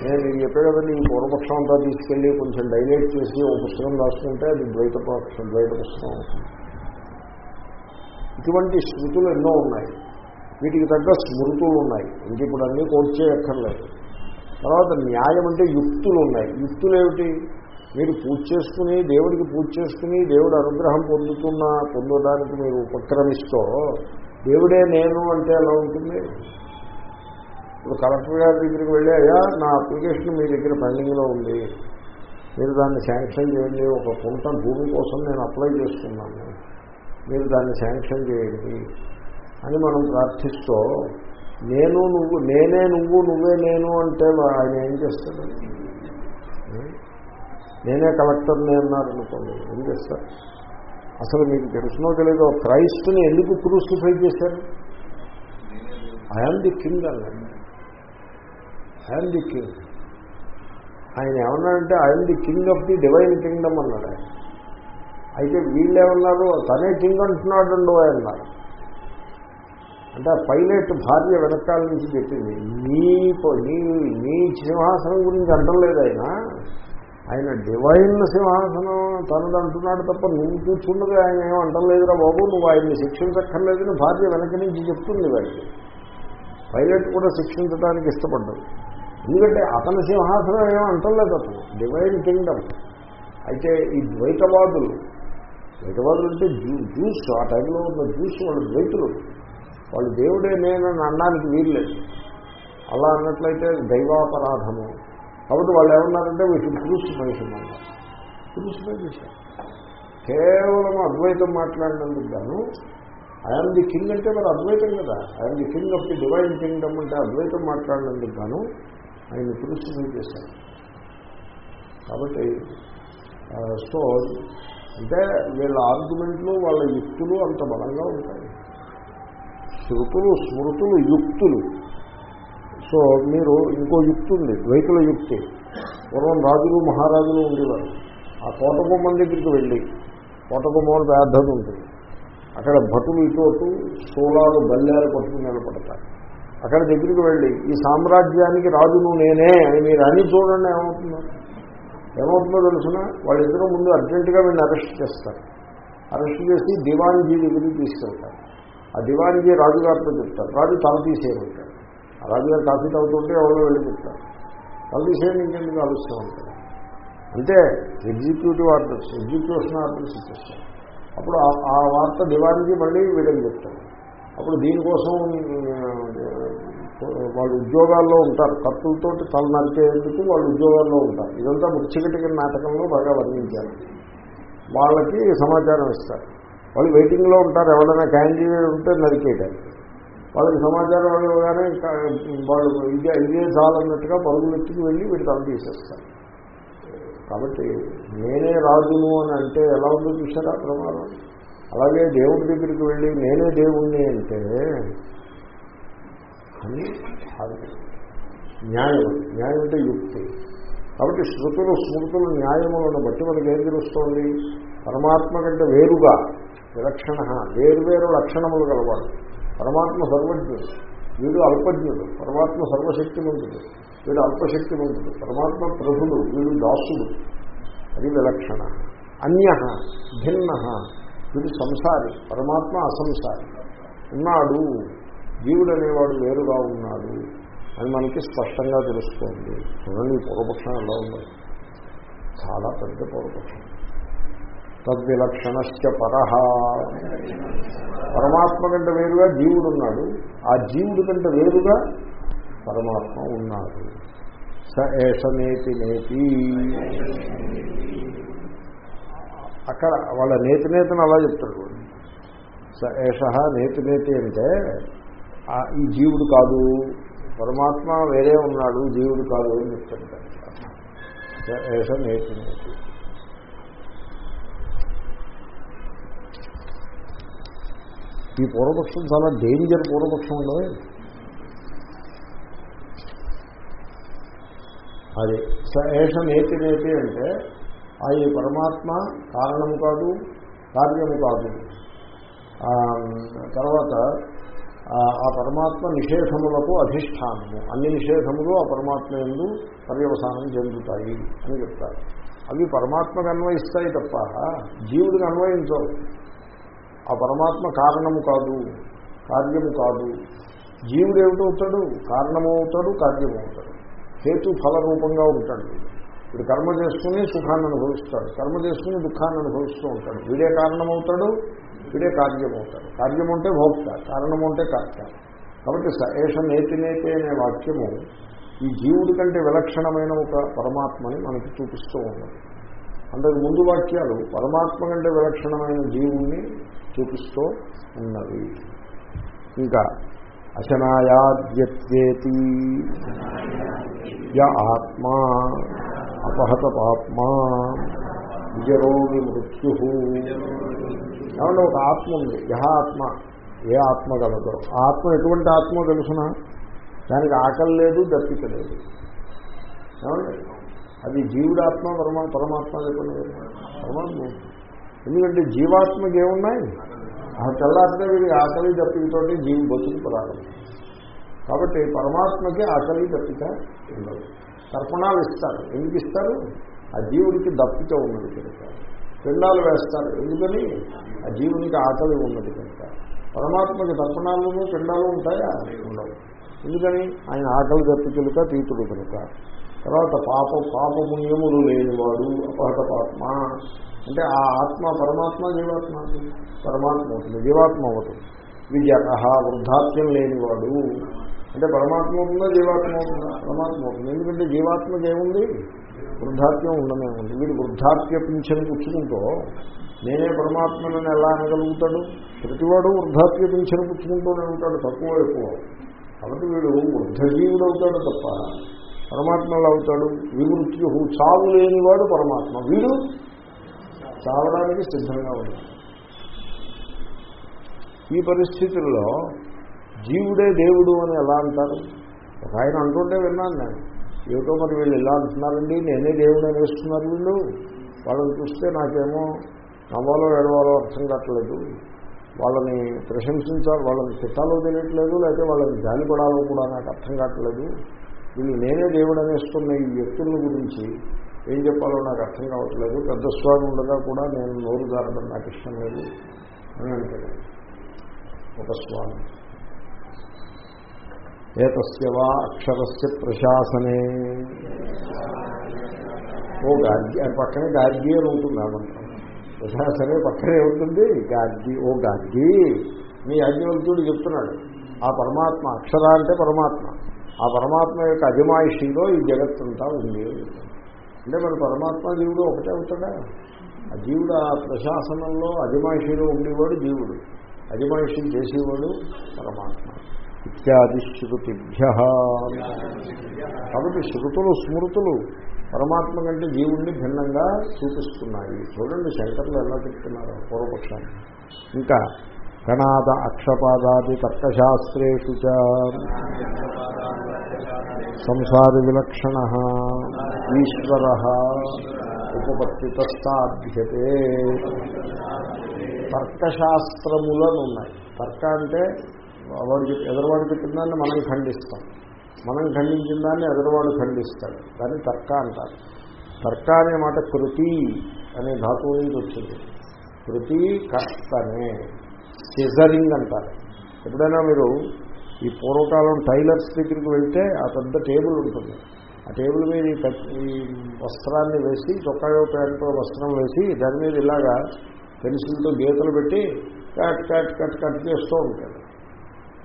నేను ఇది చెప్పే కదండి ఈ పూర్వపక్షం అంతా తీసుకెళ్ళి కొంచెం డైలైట్ చేసి ఒక పుస్తకం రాసుకుంటే అది ద్వైత పక్షం ద్వైత పుస్తకం అవుతుంది. ఇటువంటి శృతులు ఎన్నో ఉన్నాయి. వీటికి తగ్గ స్మృతులు ఉన్నాయి. ఇంక ఇప్పుడు అన్నీ కోర్చేయక్కర్లేదు తర్వాత న్యాయం అంటే యుక్తులు ఉన్నాయి. యుక్తులు ఏమిటి? మీరు పూజ చేసుకుని దేవుడికి పూజ చేసుకుని దేవుడు అనుగ్రహం పొందుతున్న పొందడానికి మీరు ఉపక్రమిస్తూ దేవుడే నేను అంటే ఎలా ఉంటుంది? ఇప్పుడు కలెక్టర్ గారి దగ్గరికి వెళ్ళి అయ్యా నా అప్లికేషన్ మీ దగ్గర పెండింగ్లో ఉంది. మీరు దాన్ని శాంక్షన్ చేయండి. ఒక కుంట భూమి కోసం నేను అప్లై చేసుకున్నాను మీరు దాన్ని శాంక్షన్ చేయండి. అని మనం ప్రార్థిస్తూ నేను నువ్వు నేనే నువ్వు నువ్వే నేను అంటే ఆయన ఏం చేస్తాడు? నేనే కలెక్టర్ని అన్నారు అనుకోండి. ఏం చేస్తారు? అసలు మీకు తెలుసునో తెలీదో క్రైస్తుని ఎందుకు క్రూసిఫై చేశారు? ఐఎమ్ ది కింగ్ అన్నాడు ఐఎమ్ ది కింగ్ ఆయన ఏమన్నాడంటే I'm the king of the divine kingdom అన్నాడు ఆయన. అయితే వీళ్ళు ఏమన్నారు? తనే కింగ్ అంటున్నాడు అన్నారు. అంటే ఆ పైలట్ భార్య వెనకాల నుంచి చెప్పింది నీ నీ నీ సింహాసనం గురించి అంటలేదు ఆయన. ఆయన డివైన్ సింహాసనం తనది అంటున్నాడు తప్ప నువ్వు కూర్చున్నది ఆయన ఏం అంటలేదురా బాబు నువ్వు ఆయన్ని శిక్షించక్కర్లేదని భార్య వెనక నుంచి చెప్తుంది వాడికి. పైలట్ కూడా శిక్షించడానికి ఇష్టపడ్డాడు. ఎందుకంటే అతని సింహాసనం ఏమో అంటలేదు అతను. డివైన్ కింగ్డమ్ అయితే ఈ ద్వైతవాదులు ద్వైతవాదులు అంటే జ్యూ జ్యూస్ ఆ టైంలో ఉన్న జ్యూస్ వాళ్ళు ద్వైతులు. వాళ్ళు దేవుడే నేనని అనడానికి వీల్లేదు. అలా అన్నట్లయితే దైవాపరాధము. కాబట్టి వాళ్ళు ఏమన్నారంటే వీటిని క్రూసిఫై అన్నారు క్రూసిఫై చేశారు. కేవలం అద్వైతం మాట్లాడినందుకు గాను ఐఎమ్ ది కింగ్ అంటే మరి అద్వైతం కదా. I'm the king of the divine kingdom అంటే అద్వైతం మాట్లాడినందుకు గాను ఆయన క్రూసిఫై చేశారు. కాబట్టి సో అంటే వీళ్ళ ఆర్గ్యుమెంట్లు వాళ్ళ యుక్తులు అంత బలంగా ఉంటాయి. శృతులు స్మృతులు యుక్తులు. సో మీరు ఇంకో యుక్తి ఉంది ద్వైతుల యుక్తి. పూర్వం రాజులు మహారాజులు ఉండేవారు. ఆ కోటబొమ్మల దగ్గరికి వెళ్ళి కోటబొమ్మ పెద్దది ఉంటుంది. అక్కడ భటులు ఇటు సోలాలు బల్లాలు పట్టుకుని నిలబడతారు. అక్కడ దగ్గరికి వెళ్ళి ఈ సామ్రాజ్యానికి రాజును నేనే అని మీరు అని చూడండి ఏమవుతుందో. ఏమవుతుందో తెలుసిన? వాళ్ళిద్దరూ ముందు అర్జెంటుగా వీళ్ళని అరెస్ట్ చేస్తారు. అరెస్ట్ చేసి దివాన్జీ దగ్గరికి తీసుకెళ్తారు. ఆ దివాన్జీ రాజుగారితో చెప్తారు. రాజు తల తీసేయమంటారు రాజుగారు కాఫీ తాగుతుంటే ఎవరో వెళ్ళి చెప్తారు తల ఇంకెందుకు ఆలోచిస్తూ ఉంటారు అంటే ఎగ్జిక్యూటివ్ ఆర్డర్స్ ఎగ్జిక్యూషన్ ఆర్డర్స్ ఇచ్చేస్తారు. అప్పుడు ఆ వార్త దివానికి మళ్ళీ వీడని చెప్తారు అప్పుడు దీనికోసం వాళ్ళు ఉద్యోగాల్లో ఉంటారు. కత్తులతో తల నరికేందుకు వాళ్ళు ఉద్యోగాల్లో ఉంటారు. ఇదంతా ముచ్చికటికి నాటకంలో బాగా వర్ణించారు. వాళ్ళకి సమాచారం ఇస్తారు. వాళ్ళు వెయిటింగ్లో ఉంటారు. ఎవరైనా క్యాండిడేట్ ఉంటే నరికేయడానికి. వాళ్ళకి సమాచారం ఇవ్వగానే వాళ్ళు ఇదే ఇదే చాలన్నట్టుగా వ్యక్తికి వెళ్ళి వీడు తల తీసేస్తారు. కాబట్టి నేనే రాజును అని అంటే ఎలా ఉందో చూసారా ప్రమాదం? అలాగే దేవుడి దగ్గరికి వెళ్ళి నేనే దేవుణ్ణి అంటే అని న్యాయం న్యాయం అంటే యుక్తి. కాబట్టి శృతులు స్మృతులు న్యాయములను బట్టి మనకి ఏం తెలుస్తోంది? పరమాత్మ కంటే వేరుగా విలక్షణ వేరువేరు లక్షణములు గలవాడు. పరమాత్మ సర్వజ్ఞుడు. వీడు అల్పజ్ఞుడు. పరమాత్మ సర్వశక్తిమంతుడు. వీడు అల్పశక్తిమంతుడు. పరమాత్మ ప్రభుడు వీడు దాసుడు. అది విలక్షణ. అన్య భిన్న. వీడు సంసారి. పరమాత్మ అసంసారి. ఉన్నాడు. జీవుడు అనేవాడు వేరుగా ఉన్నాడు. అని మనకి స్పష్టంగా తెలుస్తోంది. చూడండి పూర్వపక్షం ఎలా ఉంది? చాలా పెద్ద పూర్వపక్షం. తద్విలక్షణశ్చ పర. పరమాత్మ కంటే వేరుగా జీవుడు ఉన్నాడు. ఆ జీవుడి కంటే వేరుగా పరమాత్మ ఉన్నాడు. స ఏష నేతి నేతి. అక్కడ వాళ్ళ నేతి నేతను అలా చెప్తాడు స ఏష నేతి నేతి అంటే ఈ జీవుడు కాదు పరమాత్మ వేరే ఉన్నాడు జీవుడు కాదు అని చెప్తాడు ఏష నేతి నేతి. ఈ పూర్వపక్షం చాలా డేంజర్ పూర్వపక్షం ఉండదు. అది స ఏష నేతి నేతి అంటే ఆ ఈ పరమాత్మ కారణము కాదు కార్యము కాదు. తర్వాత ఆ పరమాత్మ నిషేధములకు అధిష్టానము. అన్ని నిషేధములు ఆ పరమాత్మ ఎందు పర్యవసానం చెందుతాయి అని చెప్తారు. అవి పరమాత్మకు అన్వయిస్తాయి తప్ప జీవుడికి అన్వయించవు. ఆ పరమాత్మ కారణము కాదు కార్యము కాదు. జీవుడు ఏమిటవుతాడు కారణము అవుతాడు కార్యము అవుతాడు. హేతు ఫల రూపంగా ఉంటాడు. వీడు కర్మ చేసుకుని సుఖాన్ని అనుభవిస్తాడు. కర్మ చేసుకుని దుఃఖాన్ని అనుభవిస్తూ ఉంటాడు. వీడే కారణమవుతాడు వీడే కార్యమవుతాడు కార్యం అంటే భోక్త కారణం అంటే కర్త. కాబట్టి ఏష నేతి నేతి అనే వాక్యము ఈ జీవుడి కంటే విలక్షణమైన ఒక పరమాత్మని మనకి చూపిస్తూ ఉన్నది. అంతకు ముందు వాక్యాలు పరమాత్మ కంటే విలక్షణమైన జీవుణ్ణి చూపిస్తూ ఉన్నవి ఇంకా అశనాయాద్యత్వేతి య ఆత్మా అపహత పాప్మా విజరోగి మృత్యు ఏమంటే ఒక ఆత్మ ఉంది. యహ ఆత్మ ఏ ఆత్మ కలదో. ఆత్మ ఎటువంటి ఆత్మ తెలుసిన? దానికి ఆకలి లేదు దప్పిక లేదు. ఏమండి అది జీవుడాత్మ పరమా పరమాత్మ చెప్పండి పరమాత్మ ఎందుకంటే జీవాత్మకి ఏమున్నాయి? ఆ తెల్లారితే వీడికి ఆకలి దప్పికతోటి జీవి బతుకు ప్రారంభం కాబట్టి పరమాత్మకి ఆకలి దప్పిక ఉండదు. తర్పణాలు ఇస్తారు. ఎందుకు ఇస్తారు? ఆ జీవుడికి దప్పిక ఉన్నది కనుక. పిండాలు వేస్తారు. ఎందుకని? ఆ జీవునికి ఆకలి ఉన్నది కనుక. పరమాత్మకి తర్పణాలను పిండాలు ఉంటాయా? ఉండవు. ఎందుకని? ఆయన ఆకలి దప్పికలుక తీతుడు కనుక. తర్వాత పాప పాపపుణ్యములు లేనివాడు అపహత పాత్మ అంటే ఆ ఆత్మ పరమాత్మ జీవాత్మ పరమాత్మ అవుతుంది జీవాత్మ అవుతుంది. విజట వృద్ధాప్యం లేనివాడు. అంటే పరమాత్మ అవుతుందా జీవాత్మ అవుతుందా? పరమాత్మ అవుతుంది. ఎందుకంటే జీవాత్మకి ఏముంది? వృద్ధాప్యం ఉండనే ఉంది. వీడు వృద్ధాప్య పింఛను పుచ్చుకుంటూ నేనే పరమాత్మను ఎలా అనగలుగుతాడు? ప్రతివాడు వృద్ధాప్య పింఛను పుచ్చుకుంటూనే ఉంటాడు తక్కువ ఎక్కువ. కాబట్టి వీడు వృద్ధజీవుడు అవుతాడు తప్ప పరమాత్మలు అవుతాడు. విమృత్యు చావు లేనివాడు పరమాత్మ. వీడు చావడానికి సిద్ధంగా ఉన్నాడు ఈ పరిస్థితుల్లో జీవుడే దేవుడు అని ఎలా అంటారు? ఒక ఆయన అంటుంటే విన్నాను నేను. ఏమిటో మరి వీళ్ళు ఇలా అంటున్నారండి? నేనే దేవుడు అని వేస్తున్నారు వీళ్ళు. వాళ్ళని చూస్తే నాకేమో నవ్వాలో ఎడవాలో అర్థం కావట్లేదు. వాళ్ళని ప్రశంసించాలి వాళ్ళని తిట్టాలో తెలియట్లేదు లేకపోతే వాళ్ళని జాలిపడాలో కూడా నాకు అర్థం కావట్లేదు. వీళ్ళు నేనే దేవుడు అనేస్తున్న ఈ వ్యక్తుల గురించి ఏం చెప్పాలో నాకు అర్థం కావట్లేదు. పెద్ద స్వామి ఉండగా కూడా నేను నోరు జారడం నాకు ఇష్టం లేదు అని అంటాడు. ఒక స్వామి. ఏతస్య వా అక్షరస్య ప్రశాసనే. ఓ గార్గి అని పక్కనే గార్గి అని ఉంటుంది ఆ మంత్రం. ప్రశాసనే పక్కనే ఉంటుంది గార్గి ఓ గార్గి మీ అగ్నివంతుడు చెప్తున్నాడు. ఆ పరమాత్మ అక్షర అంటే పరమాత్మ. ఆ పరమాత్మ యొక్క అజమాయిషిలో ఈ జగత్తంతా ఉంది అంటే మరి పరమాత్మ జీవుడు ఒకటే అవుతాడా? ఆ జీవుడు ఆ ప్రశాసనంలో అజమాయిషిలో ఉండేవాడు జీవుడు. అజమాయిషి చేసేవాడు పరమాత్మ. ఇత్యాది శృతిభ్య. కాబట్టి శృతులు స్మృతులు పరమాత్మ కంటే జీవుణ్ణి భిన్నంగా చూపిస్తున్నాయి. చూడండి శంకర్లు ఎలా చెప్తున్నారు పూర్వపక్షాన్ని. ఇంకా కణాద అక్షపాదాది తర్కశాస్త్రేషు చ. సంసారి విలక్షణ. ఈశ్వర ఉపపత్తితస్తాభ్యతే తర్కశాస్త్రములను ఉన్నాయి తర్క అంటే వాడు చెప్పి ఎదరవాడు చెప్పిన దాన్ని మనం ఖండిస్తాం. మనం ఖండించిన దాన్ని ఎదరవాడు ఖండిస్తాడు. దాన్ని తర్క అంటారు. తర్క అనే మాట కృతి అనే ధాతువు నుంచి వచ్చింది? కృతి కర్తనే. సిజరింగ్ అంటారు. ఎప్పుడైనా మీరు ఈ పూర్వకాలం టైలర్స్ దగ్గరికి వెళ్తే ఆ పెద్ద టేబుల్ ఉంటుంది. ఆ టేబుల్ మీద ఈ ఈ వస్త్రాన్ని వేసి చొక్కాయో ప్యాంటో వస్త్రం వేసి దాని మీద ఇలాగా పెన్సిల్తో గీతలు పెట్టి కట్ కట్ కట్ కట్ చేస్తూ ఉంటాడు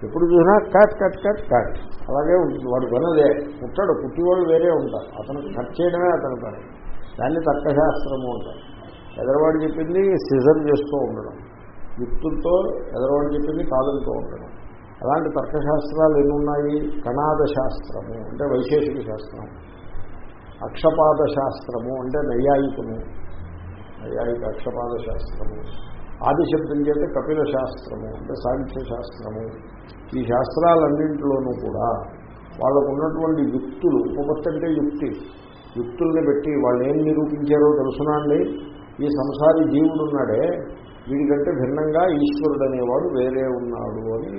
ఎప్పుడు చూసినా కట్ కట్ కట్ కట్ అలాగే ఉంటుంది. వాడు పనదే పుట్టాడు. పుట్టివాళ్ళు వేరే ఉంటారు అతను కట్ చేయడమే అతని పని. దాన్ని తర్కశాస్త్రము అంటారు. ఎదరవాడు చెప్పింది సిజర్ చేస్తూ ఉండడం. యుక్తులతో ఎదరవని చెప్పింది కాదంతో ఉండడం అలాంటి తర్కశాస్త్రాలు ఎన్ని ఉన్నాయి కణాద శాస్త్రము అంటే వైశేషిక శాస్త్రం. అక్షపాద శాస్త్రము అంటే నైయాయికము నైయాయిక అక్షపాద శాస్త్రము ఆదిశబ్దం చేత కపిల శాస్త్రము అంటే సాంఖ్య శాస్త్రము ఈ శాస్త్రాలన్నింటిలోనూ కూడా వాళ్ళకు ఉన్నటువంటి యుక్తులు ఉపపత్తి అంటే యుక్తి. యుక్తుల్ని పెట్టి వాళ్ళు ఏం నిరూపించారో తెలుసునండి? ఈ సంసారి జీవుడున్నాడే వీడికంటే భిన్నంగా ఈశ్వరుడు అనేవాడు వేరే ఉన్నాడు అని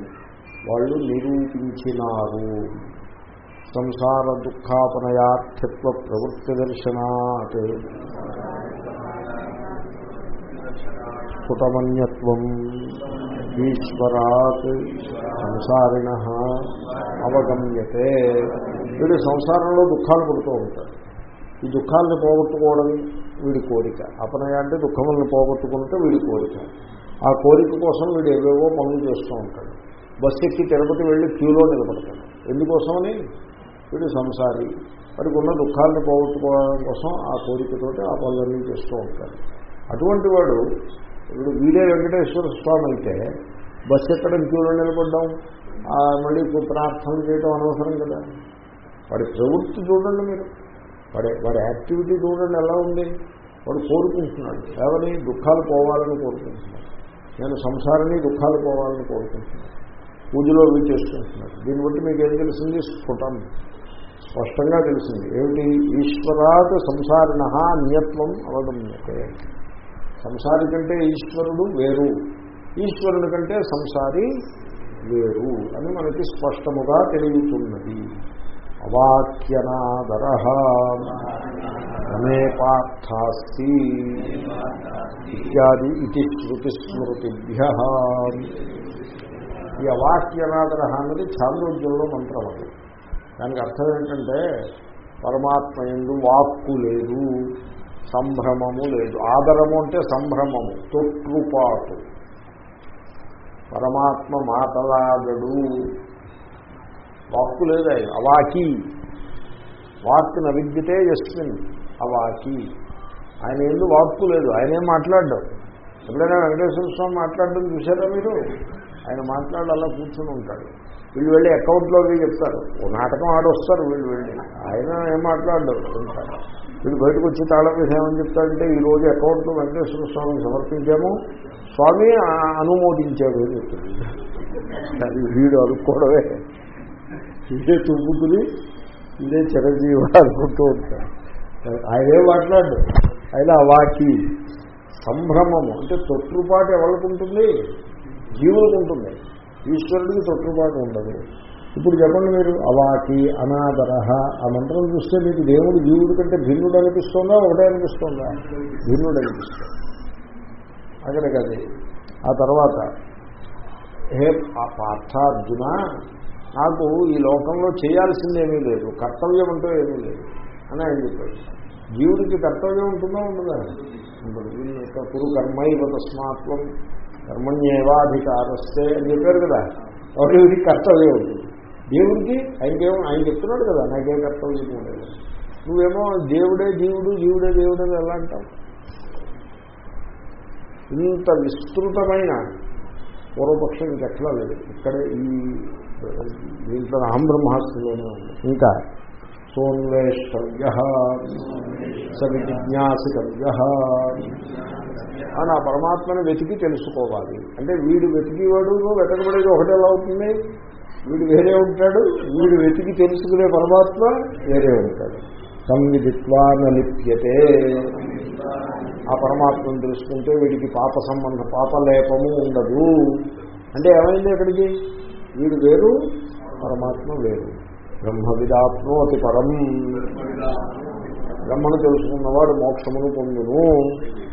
వాళ్ళు నిరూపించినారు. సంసార దుఃఖాపనయార్థత్వ ప్రవృత్తి దర్శనాత్. స్ఫుటమన్యత్వం ఈశ్వరాత్ సంసారిణ అవగమ్యతే. వీడు సంసారంలో దుఃఖాలు పడుతూ ఉంటారు ఈ దుఃఖాలను పోగొట్టుకోవడం వీడి కోరిక. అపనయ అంటే దుఃఖములను పోగొట్టుకుంటే వీడి కోరిక. ఆ కోరిక కోసం వీడు ఏవేవో పనులు చేస్తూ ఉంటాడు. బస్సు ఎక్కి తిరుపతి వెళ్ళి క్యూలో నిలబడతాడు. ఎందుకోసమని? వీడు సంసారి. వాడికి ఉన్న దుఃఖాలను పోగొట్టుకోవడం కోసం ఆ కోరికతోటి ఆ పనులన్నీ చేస్తూ ఉంటాడు. అటువంటి వాడు ఇప్పుడు వీడే వెంకటేశ్వర స్వామి అయితే బస్సు ఎక్కడం క్యూలో నిలబడ్డాం మళ్ళీ ప్రార్థన చేయడం అనవసరం కదా. వాడి ప్రవృత్తి చూడండి మీరు. వాడి వాడి యాక్టివిటీ చూడండి ఎలా ఉంది? వాడు కోరుకుంటున్నాడు. ఎవరి దుఃఖాలు పోవాలని కోరుకుంటున్నాడు. నేను సంసారాన్ని దుఃఖాలు పోవాలని కోరుకుంటున్నాను పూజలో అవి చేసుకుంటున్నాడు దీన్ని బట్టి మీకు ఏం తెలిసింది? స్ఫుటం. స్పష్టంగా తెలిసింది. ఏమిటి? ఈశ్వరాత్ సంసారిణ అన్యత్వం అవగమ్యతే. సంసారి కంటే ఈశ్వరుడు వేరు. ఈశ్వరుడి కంటే సంసారి వేరు అని మనకి స్పష్టముగా తెలియతున్నది అవాక్యనాదర రమే పార్థాస్తి ఇత్యాది ఇది శృతిస్మృతిభ్య. ఈ అవాక్యనాదర అన్నది చాంద్రోద్యంలో మంత్రం అది. దానికి అర్థం ఏంటంటే పరమాత్మ ఎందు వాక్కు లేదు సంభ్రమము లేదు. ఆదరము అంటే సంభ్రమము తొట్టుపాటు పరమాత్మ మాటలాడడు వాక్కు లేదు ఆయన. అవాకి. వాక్ నవిద్యతే ఎస్మిన్ అవాకి. ఆయన ఎందుకు వాక్కు లేదు. ఆయనేం ఏం ఎప్పుడైనా వెంకటేశ్వర స్వామి మాట్లాడడం చూసారా మీరు? ఆయన మాట్లాడి అలా కూర్చొని ఉంటాడు. వీళ్ళు వెళ్ళి అకౌంట్లో చెప్తారు. ఓ నాటకం ఆడొస్తారు వీళ్ళు వెళ్ళి. ఆయన ఏం మాట్లాడడం వీళ్ళు బయటకు వచ్చి తాళం వేసి ఏమని చెప్తాడంటే ఈ రోజు అకౌంట్లో వెంకటేశ్వర స్వామిని సమర్పించాము. స్వామి అనుమోదించాడు అని చెప్తాడు. వీడు అనుకోవడమే. ఇదే తుమ్ముకుని ఇదే చిరంజీవి అనుకుంటూ ఉంటాడు. ఆయన ఏం మాట్లాడు. ఆయన అవాకి సంభ్రమము అంటే తొట్టుపాటు ఎవరికి ఉంటుంది? జీవులకు ఉంటుంది. ఈశ్వరుడికి తొట్టుపాటు ఉండదు. ఇప్పుడు చెప్పండి మీరు అవాకి అనాదరహ ఆ మంత్రం చూస్తే మీకు దేవుడు జీవుడి కంటే భిన్నుడు అనిపిస్తుందా? ఒకటే అనిపిస్తుందా? భిన్నుడు అనిపిస్తుంది. అక్కడ ఆ తర్వాత హే ఆ పార్థార్జున నాకు ఈ లోకంలో చేయాల్సిందేమీ లేదు కర్తవ్యం అంటూ ఏమీ లేదు అని ఆయన చెప్పాడు. జీవుడికి కర్తవ్యం ఉంటుందా ఉండదా? ఉండదు. వీళ్ళ యొక్క కురు కర్మైవ తస్మాత్వం కర్మణ్యేవాధికారస్తే అని చెప్పారు కదా. ఎవరికి కర్తవ్యం ఉంటుంది. దేవుడికి ఆయనకేమో ఆయన చెప్తున్నాడు కదా నాకే కర్తవ్యం లేదు నువ్వేమో దేవుడే జీవుడు జీవుడే దేవుడు అని ఎలా అంటావు? ఇంత విస్తృతమైన పూర్వపక్షం ఇంకెట్లా లేదు. ఇక్కడ ఈ దీంట్లో అహం బ్రహ్మాస్త్రంలోనే ఉంది. ఇంకా సోన్వేష్టవ్య సవిజిజ్ఞాసితవ్య అని ఆ పరమాత్మను వెతికి తెలుసుకోవాలి. అంటే వీడు వెతికివాడు వెతకబడేది ఒకటేలా అవుతుంది? వీడు వేరే ఉంటాడు వీడు వెతికి తెలుసుకునే పరమాత్మ వేరే ఉంటాడు. సంవిదిత్వా నలిప్యతే. ఆ పరమాత్మను తెలుసుకుంటే వీడికి పాప సంబంధ పాపలేపము ఉండదు. అంటే ఏమైంది అక్కడికి? వీడు వేరు పరమాత్మ వేరు. బ్రహ్మవిదాత్మోతి పరం. బ్రహ్మను తెలుసుకున్నవాడు మోక్షమును పొందును.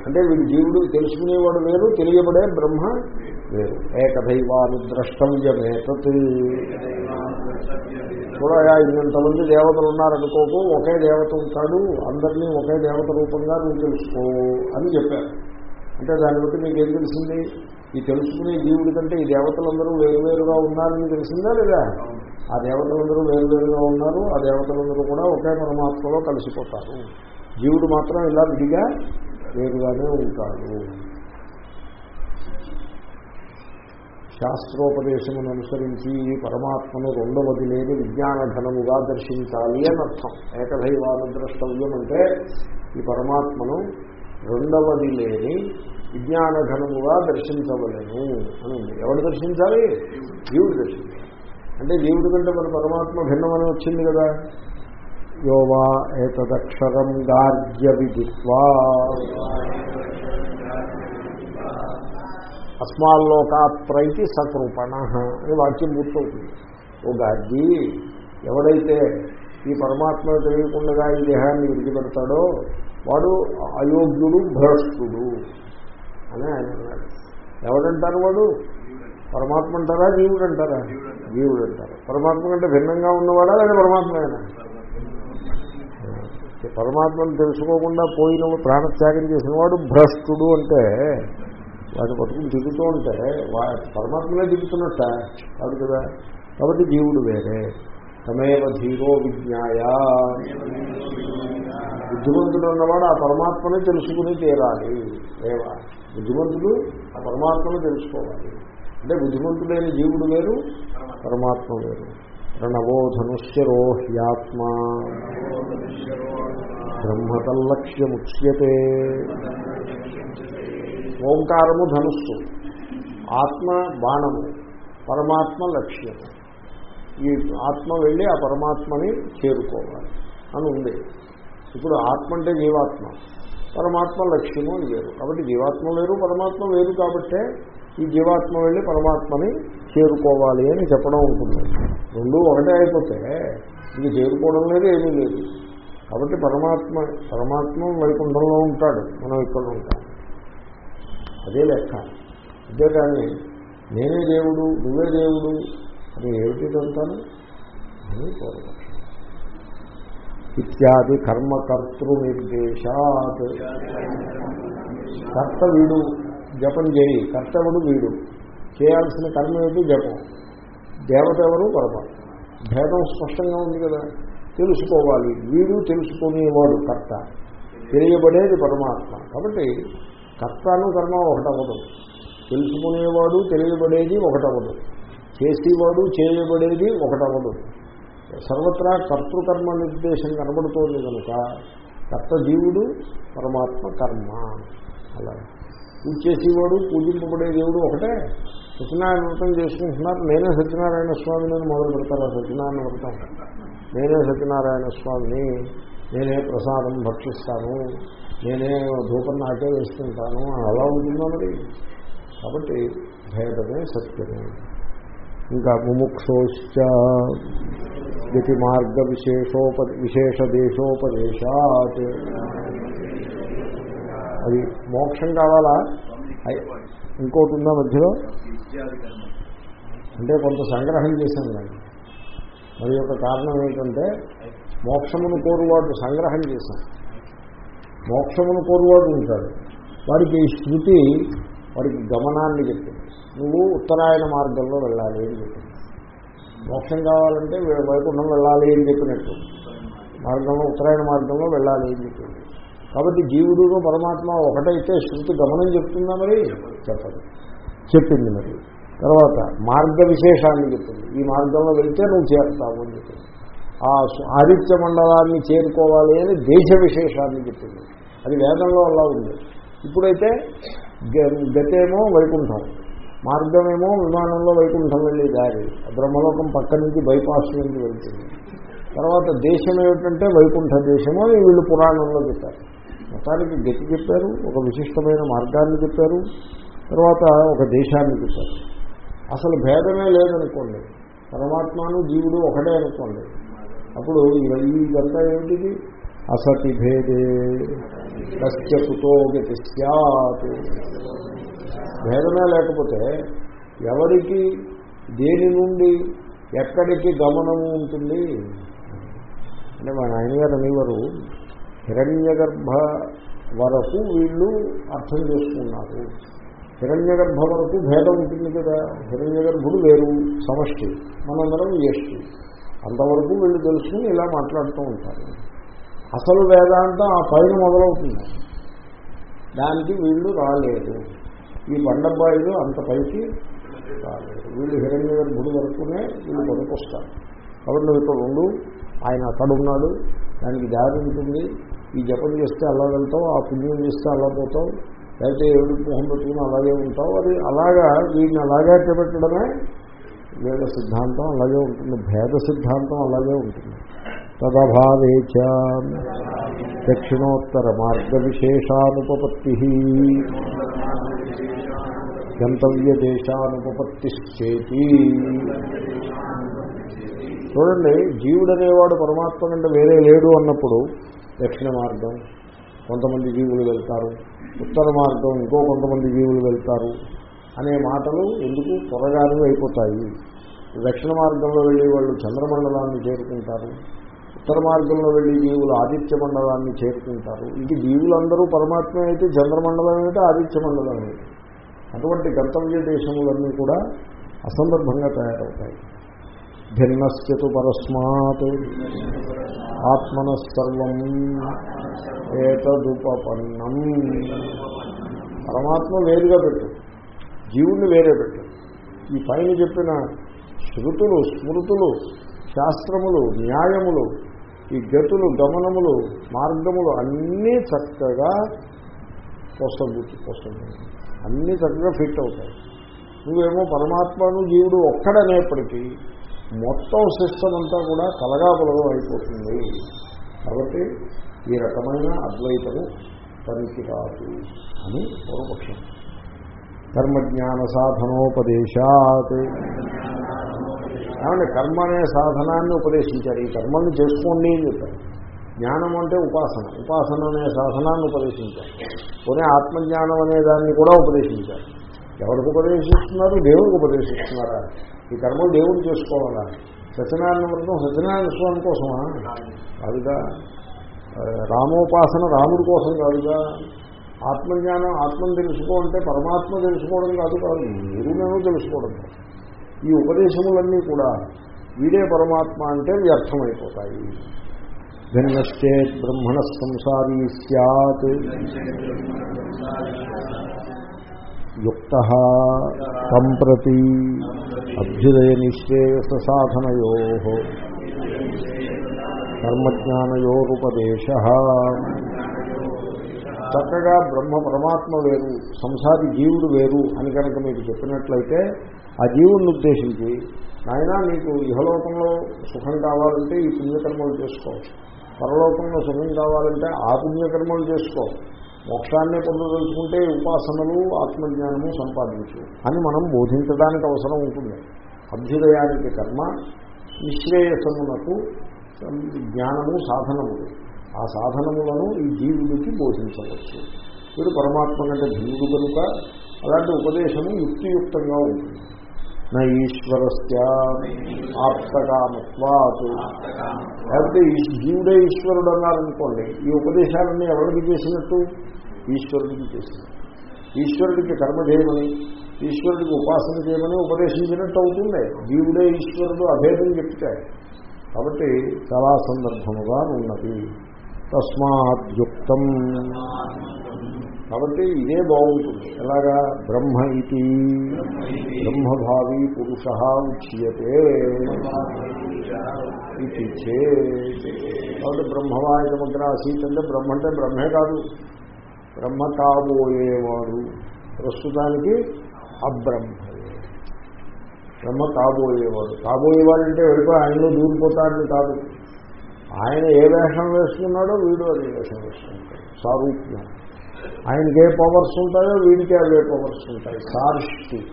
అంటే వీడు జీవుడు తెలుసుకునేవాడు వేరు తెలియబడే బ్రహ్మ వేరు. ఏకదైవానుద్రష్టవ్యమేతత్ చూడగా ఇంతమంది దేవతలు ఉన్నారనుకోకు ఒకే దేవత ఉంటాడు అందరినీ ఒకే దేవత రూపంగా నువ్వు తెలుసుకో అని చెప్పారు. అంటే దాన్ని బట్టి మీకు ఏం తెలిసింది? ఈ తెలుసుకునే జీవుడి కంటే ఈ దేవతలందరూ వేరువేరుగా ఉన్నారని తెలిసిందా లేదా? ఆ దేవతలందరూ వేరువేరుగా ఉన్నారు ఆ దేవతలందరూ కూడా ఒకే పరమాత్మలో కలిసిపోతారు. జీవుడు మాత్రం ఇలా విడిగా వేరుగానే ఉంటాడు. శాస్త్రోపదేశమును అనుసరించి ఈ పరమాత్మను రెండవది లేని విజ్ఞాన ఘనముగా దర్శించాలి అని అర్థం. ఏకదైవానుద్రష్టవ్యం అంటే ఈ పరమాత్మను రెండవది లేని విజ్ఞానఘనముగా ఘనముగా అని ఉంది. దర్శించాలి? జీవుడు దర్శించాలి. అంటే దేవుడి కంటే మన పరమాత్మ భిన్నమని వచ్చింది కదా. యోవా ఏతదక్షరం గార్గ్య విదిత్వా అస్మాల్లోకాత్రైతి సకృపణ అని వాక్యం పూర్తవుతుంది ఓ గార్గి ఎవడైతే ఈ పరమాత్మ తెలియకుండా ఈ దేహాన్ని విడిచిపెడతాడో వాడు అయోగ్యుడు భ్రష్టుడు అని ఆయన అన్నాడు. ఎవడంటారు వాడు? పరమాత్మ అంటారా జీవుడు అంటారా? జీవుడు అంటారు. పరమాత్మ కంటే భిన్నంగా ఉన్నవాడా లేదా పరమాత్మైనా పరమాత్మను తెలుసుకోకుండా పోయిన ప్రాణత్యాగం చేసిన వాడు భ్రష్టుడు అంటే వాటి పట్టుకుని దిగుతూ ఉంటే వా పరమాత్మనే దిగుతున్నట్ట కాదు కదా? కాబట్టి జీవుడు వేరే. తమేవ ధీరో విజ్ఞాయ. బుద్ధిమంతుడు ఉన్నవాడు ఆ పరమాత్మనే తెలుసుకుని తీరాలి ఏవా బుద్ధిమంతుడు ఆ పరమాత్మను తెలుసుకోవాలి. అంటే బుద్ధిమంతుడైన జీవుడు వేరు పరమాత్మ వేరు. ప్రణవో ధనుష్యరోహ్యాత్మ బ్రహ్మతల్లక్ష్యముచ్యతే ఓంకారము ధనుస్సు. ఆత్మ బాణము పరమాత్మ లక్ష్యము. ఈ ఆత్మ వెళ్ళి ఆ పరమాత్మని చేరుకోవాలి అని ఉంది. ఇప్పుడు ఆత్మ అంటే జీవాత్మ. పరమాత్మ లక్ష్యము అని వేరు. కాబట్టి జీవాత్మ వేరు పరమాత్మ వేరు కాబట్టే ఈ జీవాత్మ వెళ్ళి పరమాత్మని చేరుకోవాలి అని చెప్పడం ఉంటుంది. రెండు ఒకటే అయిపోతే ఇది చేరుకోవడం లేదు ఏమీ లేదు. కాబట్టి పరమాత్మ పరమాత్మ వైకుంఠంలో ఉంటాడు. మనం ఇక్కడ ఉంటాం. అదే లెక్క. అంతేకాని నేనే దేవుడు నువ్వే దేవుడు అని ఏమిటిదంతాను అని పూర్వపక్షం ఇత్యాది కర్మకర్తృ నిర్దేశాత్ కర్త వీడు జపం చేయి. కర్తవుడు వీడు. చేయాల్సిన కర్మ ఏమిటి? జపం. దేవత ఎవరు? పరమాత్మ. భేదం స్పష్టంగా ఉంది కదా. తెలుసుకోవాలి. వీడు తెలుసుకునేవాడు కర్త. తెలియబడేది పరమాత్మ. కాబట్టి కర్తను కర్మ ఒకటవదు తెలుసుకునేవాడు తెలియబడేది ఒకటవదు చేసేవాడు చేయబడేది ఒకటవడు సర్వత్రా కర్తృకర్మ నిర్దేశం కనబడుతోంది కనుక కర్త జీవుడు పరమాత్మ కర్మ. అలా. పూజ చేసేవాడు పూజింపబడే దేవుడు ఒకటే. సత్యనారాయణ వ్రతం చేసుకుంటున్నారు. నేనే సత్యనారాయణ స్వామిని మొదలు పెడతారు. ఆ సత్యనారాయణ వ్రతం నేనే సత్యనారాయణ స్వామిని. నేనే ప్రసాదం భక్షిస్తాను. నేనే ధూపం నాకే వేస్తుంటాను అలా ఉంటుందో మరి. కాబట్టి భేదమే సత్యమే. ఇంకా ముముక్షోశ్చ గతి మార్గ విశేషోప విశేష దేశోపదేశాత్ అది మోక్షం కావాలా? ఇంకోటి ఉందా మధ్యలో? అంటే కొంత సంగ్రహం చేశాను నేను. మరి యొక్క కారణం ఏంటంటే మోక్షమును కోరువాడు సంగ్రహం చేశాను మోక్షమును కోరువాడు ఉంటాడు. వాడికి ఈ శృతి వాడికి గమనాన్ని చెప్పింది నువ్వు ఉత్తరాయణ మార్గంలో వెళ్ళాలి అని చెప్పింది మోక్షం కావాలంటే వైకుంఠం వెళ్ళాలి అని చెప్పినట్టు. మార్గంలో ఉత్తరాయణ మార్గంలో వెళ్ళాలి అని చెప్పింది కాబట్టి జీవుడును పరమాత్మ ఒకటైతే శృతి గమనం చెప్తుందా మరి? చెప్పదు. చెప్పింది మరి. తర్వాత మార్గ విశేషాన్ని చెప్పింది. ఈ మార్గంలో వెళ్తే నువ్వు చేరుతావు అని చెప్పింది. ఆ ఆదిత్య మండలాన్ని చేరుకోవాలి అని దేశ విశేషాన్ని చెప్పింది. అది వేదంలో అలా ఉంది. ఇప్పుడైతే గతేమో వైకుంఠం. మార్గమేమో విమానంలో వైకుంఠం వెళ్ళే దారి. బ్రహ్మలోకం పక్క నుంచి బైపాస్ నుంచి వెళ్తుంది. తర్వాత దేశం ఏమిటంటే వైకుంఠ దేశము అని వీళ్ళు పురాణంలో చెప్పారు. మొత్తానికి గతి చెప్పారు ఒక విశిష్టమైన మార్గాన్ని చెప్పారు తర్వాత ఒక దేశాన్ని చెప్పారు. అసలు భేదమే లేదనుకోండి. పరమాత్మను జీవుడు ఒకటే అనుకోండి. అప్పుడు ఇవ- ఇదంతా ఏమిటిది? అసతి భేదే కశ్య కుతో గతి భేదమే లేకపోతే ఎవరికి దేని నుండి ఎక్కడికి గమనము ఉంటుంది? అంటే మా నాయనగారు అనేవారు హిరణ్య గర్భ వరకు వీళ్ళు అర్థం చేసుకున్నారు. హిరణ్య గర్భ వరకు భేదం ఉంటుంది కదా? హిరణ్య గర్భుడు వేరు సమష్టి. మనందరం ఎస్టి అంతవరకు వీళ్ళు తెలుసుకుని ఇలా మాట్లాడుతూ ఉంటారు. అసలు వేదాంతం ఆ పైన మొదలవుతుంది. దానికి వీళ్ళు రాలేదు. ఈ బండబ్బాయిలు అంత పైకి రాలేదు. వీళ్ళు హిరణ్య గుడి వరకునే వీళ్ళు పనికొస్తారు కాబట్టి నువ్వు ఇక్కడ ఉండు ఆయన అక్కడ ఉన్నాడు దానికి దారి ఉంటుంది. ఈ జపం చేస్తే అలా వెళ్తావు ఆ పుణ్యం చేస్తే అలా పోతావు లేకపోతే ఏడు మొహం పెట్టుకుని అలాగే ఉంటావు. అది అలాగా వీడిని అలాగే పెట్టడమే వేద సిద్ధాంతం అలాగే ఉంటుంది. భేద సిద్ధాంతం అలాగే ఉంటుంది. తదభావేచ దక్షిణోత్తర మార్గ విశేషానుపత్తి గంతవ్య దేశానుపపత్తిశ్చేతి చూడండి జీవుడు అనేవాడు పరమాత్మ కంటే వేరే లేడు అన్నప్పుడు దక్షిణ మార్గం కొంతమంది జీవులు వెళ్తారు. ఉత్తర మార్గం ఇంకో కొంతమంది జీవులు వెళ్తారు అనే మాటలు ఎందుకు త్వరగానే అయిపోతాయి? దక్షిణ మార్గంలో వెళ్ళే వాళ్ళు చంద్రమండలాన్ని చేరుకుంటారు. ఉత్తర మార్గంలో వెళ్ళి జీవులు ఆదిత్య మండలాన్ని చేరుకుంటారు. ఇది జీవులందరూ పరమాత్మ అయితే చంద్రమండలం అయితే ఆదిత్య మండలం ఏమిటి అటువంటి గంతవ్య దేశములన్నీ కూడా అసందర్భంగా తయారవుతాయి. భిన్నశ్చతు పరస్మాత్. ఆత్మన సర్వం పరమాత్మ వేరుగా పెట్టు. జీవుణ్ణి వేరే పెట్టు. ఈ పైన చెప్పిన శృతులు స్మృతులు శాస్త్రములు న్యాయములు ఈ గతులు గమనములు మార్గములు అన్నీ చక్కగా పొసగుచ్చు పొసగు అన్నీ చక్కగా ఫిట్ అవుతాయి. నువ్వేమో పరమాత్మను జీవుడు ఒక్కడనేప్పటికీ మొత్తం సిస్టమ్ అంతా కూడా కలగాపులగం అయిపోతుంది. కాబట్టి ఈ రకమైన అద్వైతము పనికిరాదు అని పూర్వపక్షం. కర్మజ్ఞాన సాధనోపదేశాత్ ఏమంటే కర్మ అనే సాధనాన్ని ఉపదేశించారు. ఈ కర్మల్ని చేసుకోండి అని చెప్పారు. జ్ఞానం అంటే ఉపాసన. ఉపాసన అనే సాధనాన్ని ఉపదేశించారు కొనే ఆత్మజ్ఞానం అనే దాన్ని కూడా ఉపదేశించారు ఎవరికి ఉపదేశిస్తున్నారు? దేవుడికి ఉపదేశిస్తున్నారా? ఈ కర్మలు దేవుడు చేసుకోవాలా? సత్యనారాయణ వ్రతం సత్యనారాయణ స్వామి కోసమా? కాదుగా. రామోపాసన రాముడి కోసం కాదుగా. ఆత్మజ్ఞానం ఆత్మను తెలుసుకోవాలంటే పరమాత్మ తెలుసుకోవడం కాదు కాదు. మీరు మేము తెలుసుకోవడం ఈ ఉపదేశములన్నీ కూడా వీడే పరమాత్మ అంటే వ్యర్థమైపోతాయి. భిన్నశ్చేత్ బ్రహ్మణ సంసారీ సత్ యుక్త తం ప్రతి అభ్యుదయ నిశ్రేయస సాధనయో. కర్మజ్ఞానయోరుపదేశ. చక్కగా బ్రహ్మ పరమాత్మ వేరు సంసారి జీవుడు వేరు అని కనుక మీకు చెప్పినట్లయితే ఆ జీవుడిని ఉద్దేశించి నాయన నీకు ఇహలోకంలో సుఖం కావాలంటే ఈ పుణ్యకర్మలు చేసుకోవచ్చు. పరలోకంలో సుఖం కావాలంటే ఆ పుణ్యకర్మలు చేసుకో. మోక్షాన్ని పొందదలుచుకుంటే ఉపాసనలు ఆత్మజ్ఞానము సంపాదించు. అని మనం బోధించడానికి అవసరం ఉంటుంది. అభ్యుదయానికి కర్మ నిశ్రేయసమునకు జ్ఞానము సాధనములు ఆ సాధనములను ఈ జీవుడికి బోధించవచ్చు. వీడు పరమాత్మ కంటే భిన్నుడు కనుక అలాంటి ఉపదేశము యుక్తియుక్తంగా ఉంటుంది. ఈశ్వరస్య ఆప్తకామత్వాత్. లేకపోతే జీవుడే ఈశ్వరుడు అన్నారనుకోండి ఈ ఉపదేశాలన్నీ ఎవరికి చేసినట్టు? ఈశ్వరుడికి చేసినట్టు. ఈశ్వరుడికి కర్మ చేయమని ఈశ్వరుడికి ఉపాసన చేయమని ఉపదేశించినట్టు అవుతుంది. జీవుడే ఈశ్వరుడు అభేదం చెప్తే. కాబట్టి చాలా సందర్భముగా ఉన్నది. తస్మాద్యుక్తం. కాబట్టి ఇదే బాగుంటుంది. ఎలాగా? బ్రహ్మ ఇది బ్రహ్మభావి పురుష ఉచ్యతే ఇది చే. కాబట్టి బ్రహ్మవాయుధముద్ర ఆసీత్ అంటే బ్రహ్మ అంటే బ్రహ్మే కాదు. బ్రహ్మ కాబోయేవాడు ప్రస్తుతానికి అబ్రహ్మ. బ్రహ్మ కాబోయేవాడు కాబోయేవాడు అంటే వెళ్ళిపోయి ఆయనలో దూరిపోతాడని కాదు. ఆయన ఏ వేషం వేసుకున్నాడో వీడు అదే వేషం వేసుకుంటాడు. సారూప్యం. ఆయనకి ఏ పవర్స్ ఉంటాయో వీడికి అవే పవర్స్ ఉంటాయి. సారిష్టి.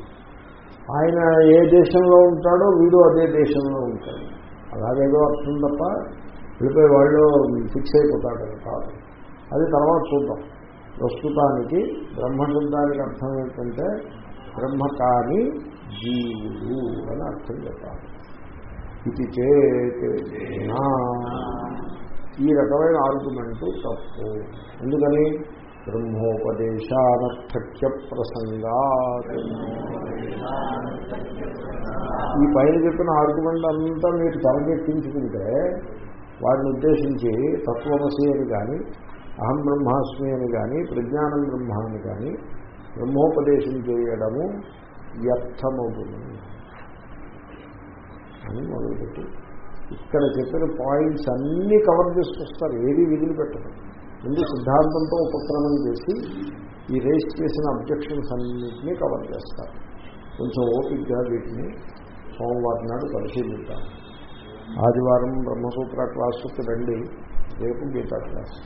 ఆయన ఏ దేశంలో ఉంటాడో వీడు అదే దేశంలో ఉంటాడు. అలాగేదో అర్థం తప్ప వెళ్ళిపోయి వాళ్ళు ఫిక్స్ అయిపోతాడని కాదు. అది తర్వాత చూద్దాం. ప్రస్తుతానికి బ్రహ్మశబ్దానికి అర్థం ఏంటంటే బ్రహ్మ కాని జీవుడు అని అర్థం చెప్పాలి. ఇది చేత్ నా. ఈ రకమైన ఆర్గ్యుమెంట్ తప్పు. ఎందుకని? బ్రహ్మోపదేశానర్థక్య ప్రసంగా ఈ పైన చెప్పిన ఆర్గ్యుమెంట్ అంతా మీరు తలకెత్తించుకుంటే వాడిని ఉద్దేశించి తత్వమసి అని కానీ అహం బ్రహ్మాస్మి అని కానీ ప్రజ్ఞానం బ్రహ్మ అని కానీ బ్రహ్మోపదేశం చేయడము వ్యర్థమవుతుంది. అని మొదలుపెట్టి. ఇక్కడ చెప్పిన పాయింట్స్ అన్నీ కవర్ చేసుకొస్తారు ఏది విధులు పెట్టడం ముందు సిద్ధాంతంతో ఉపక్రమం చేసి ఈ రేస్ చేసిన అబ్జెక్షన్స్ అన్నింటినీ కవర్ చేస్తారు. కొంచెం ఓపిక్గా వీటిని సోమవారం నాడు పరిశీలిద్దాం. ఆదివారం బ్రహ్మసూత్ర క్లాసుకి రండి. రేపు గీతా క్లాస్.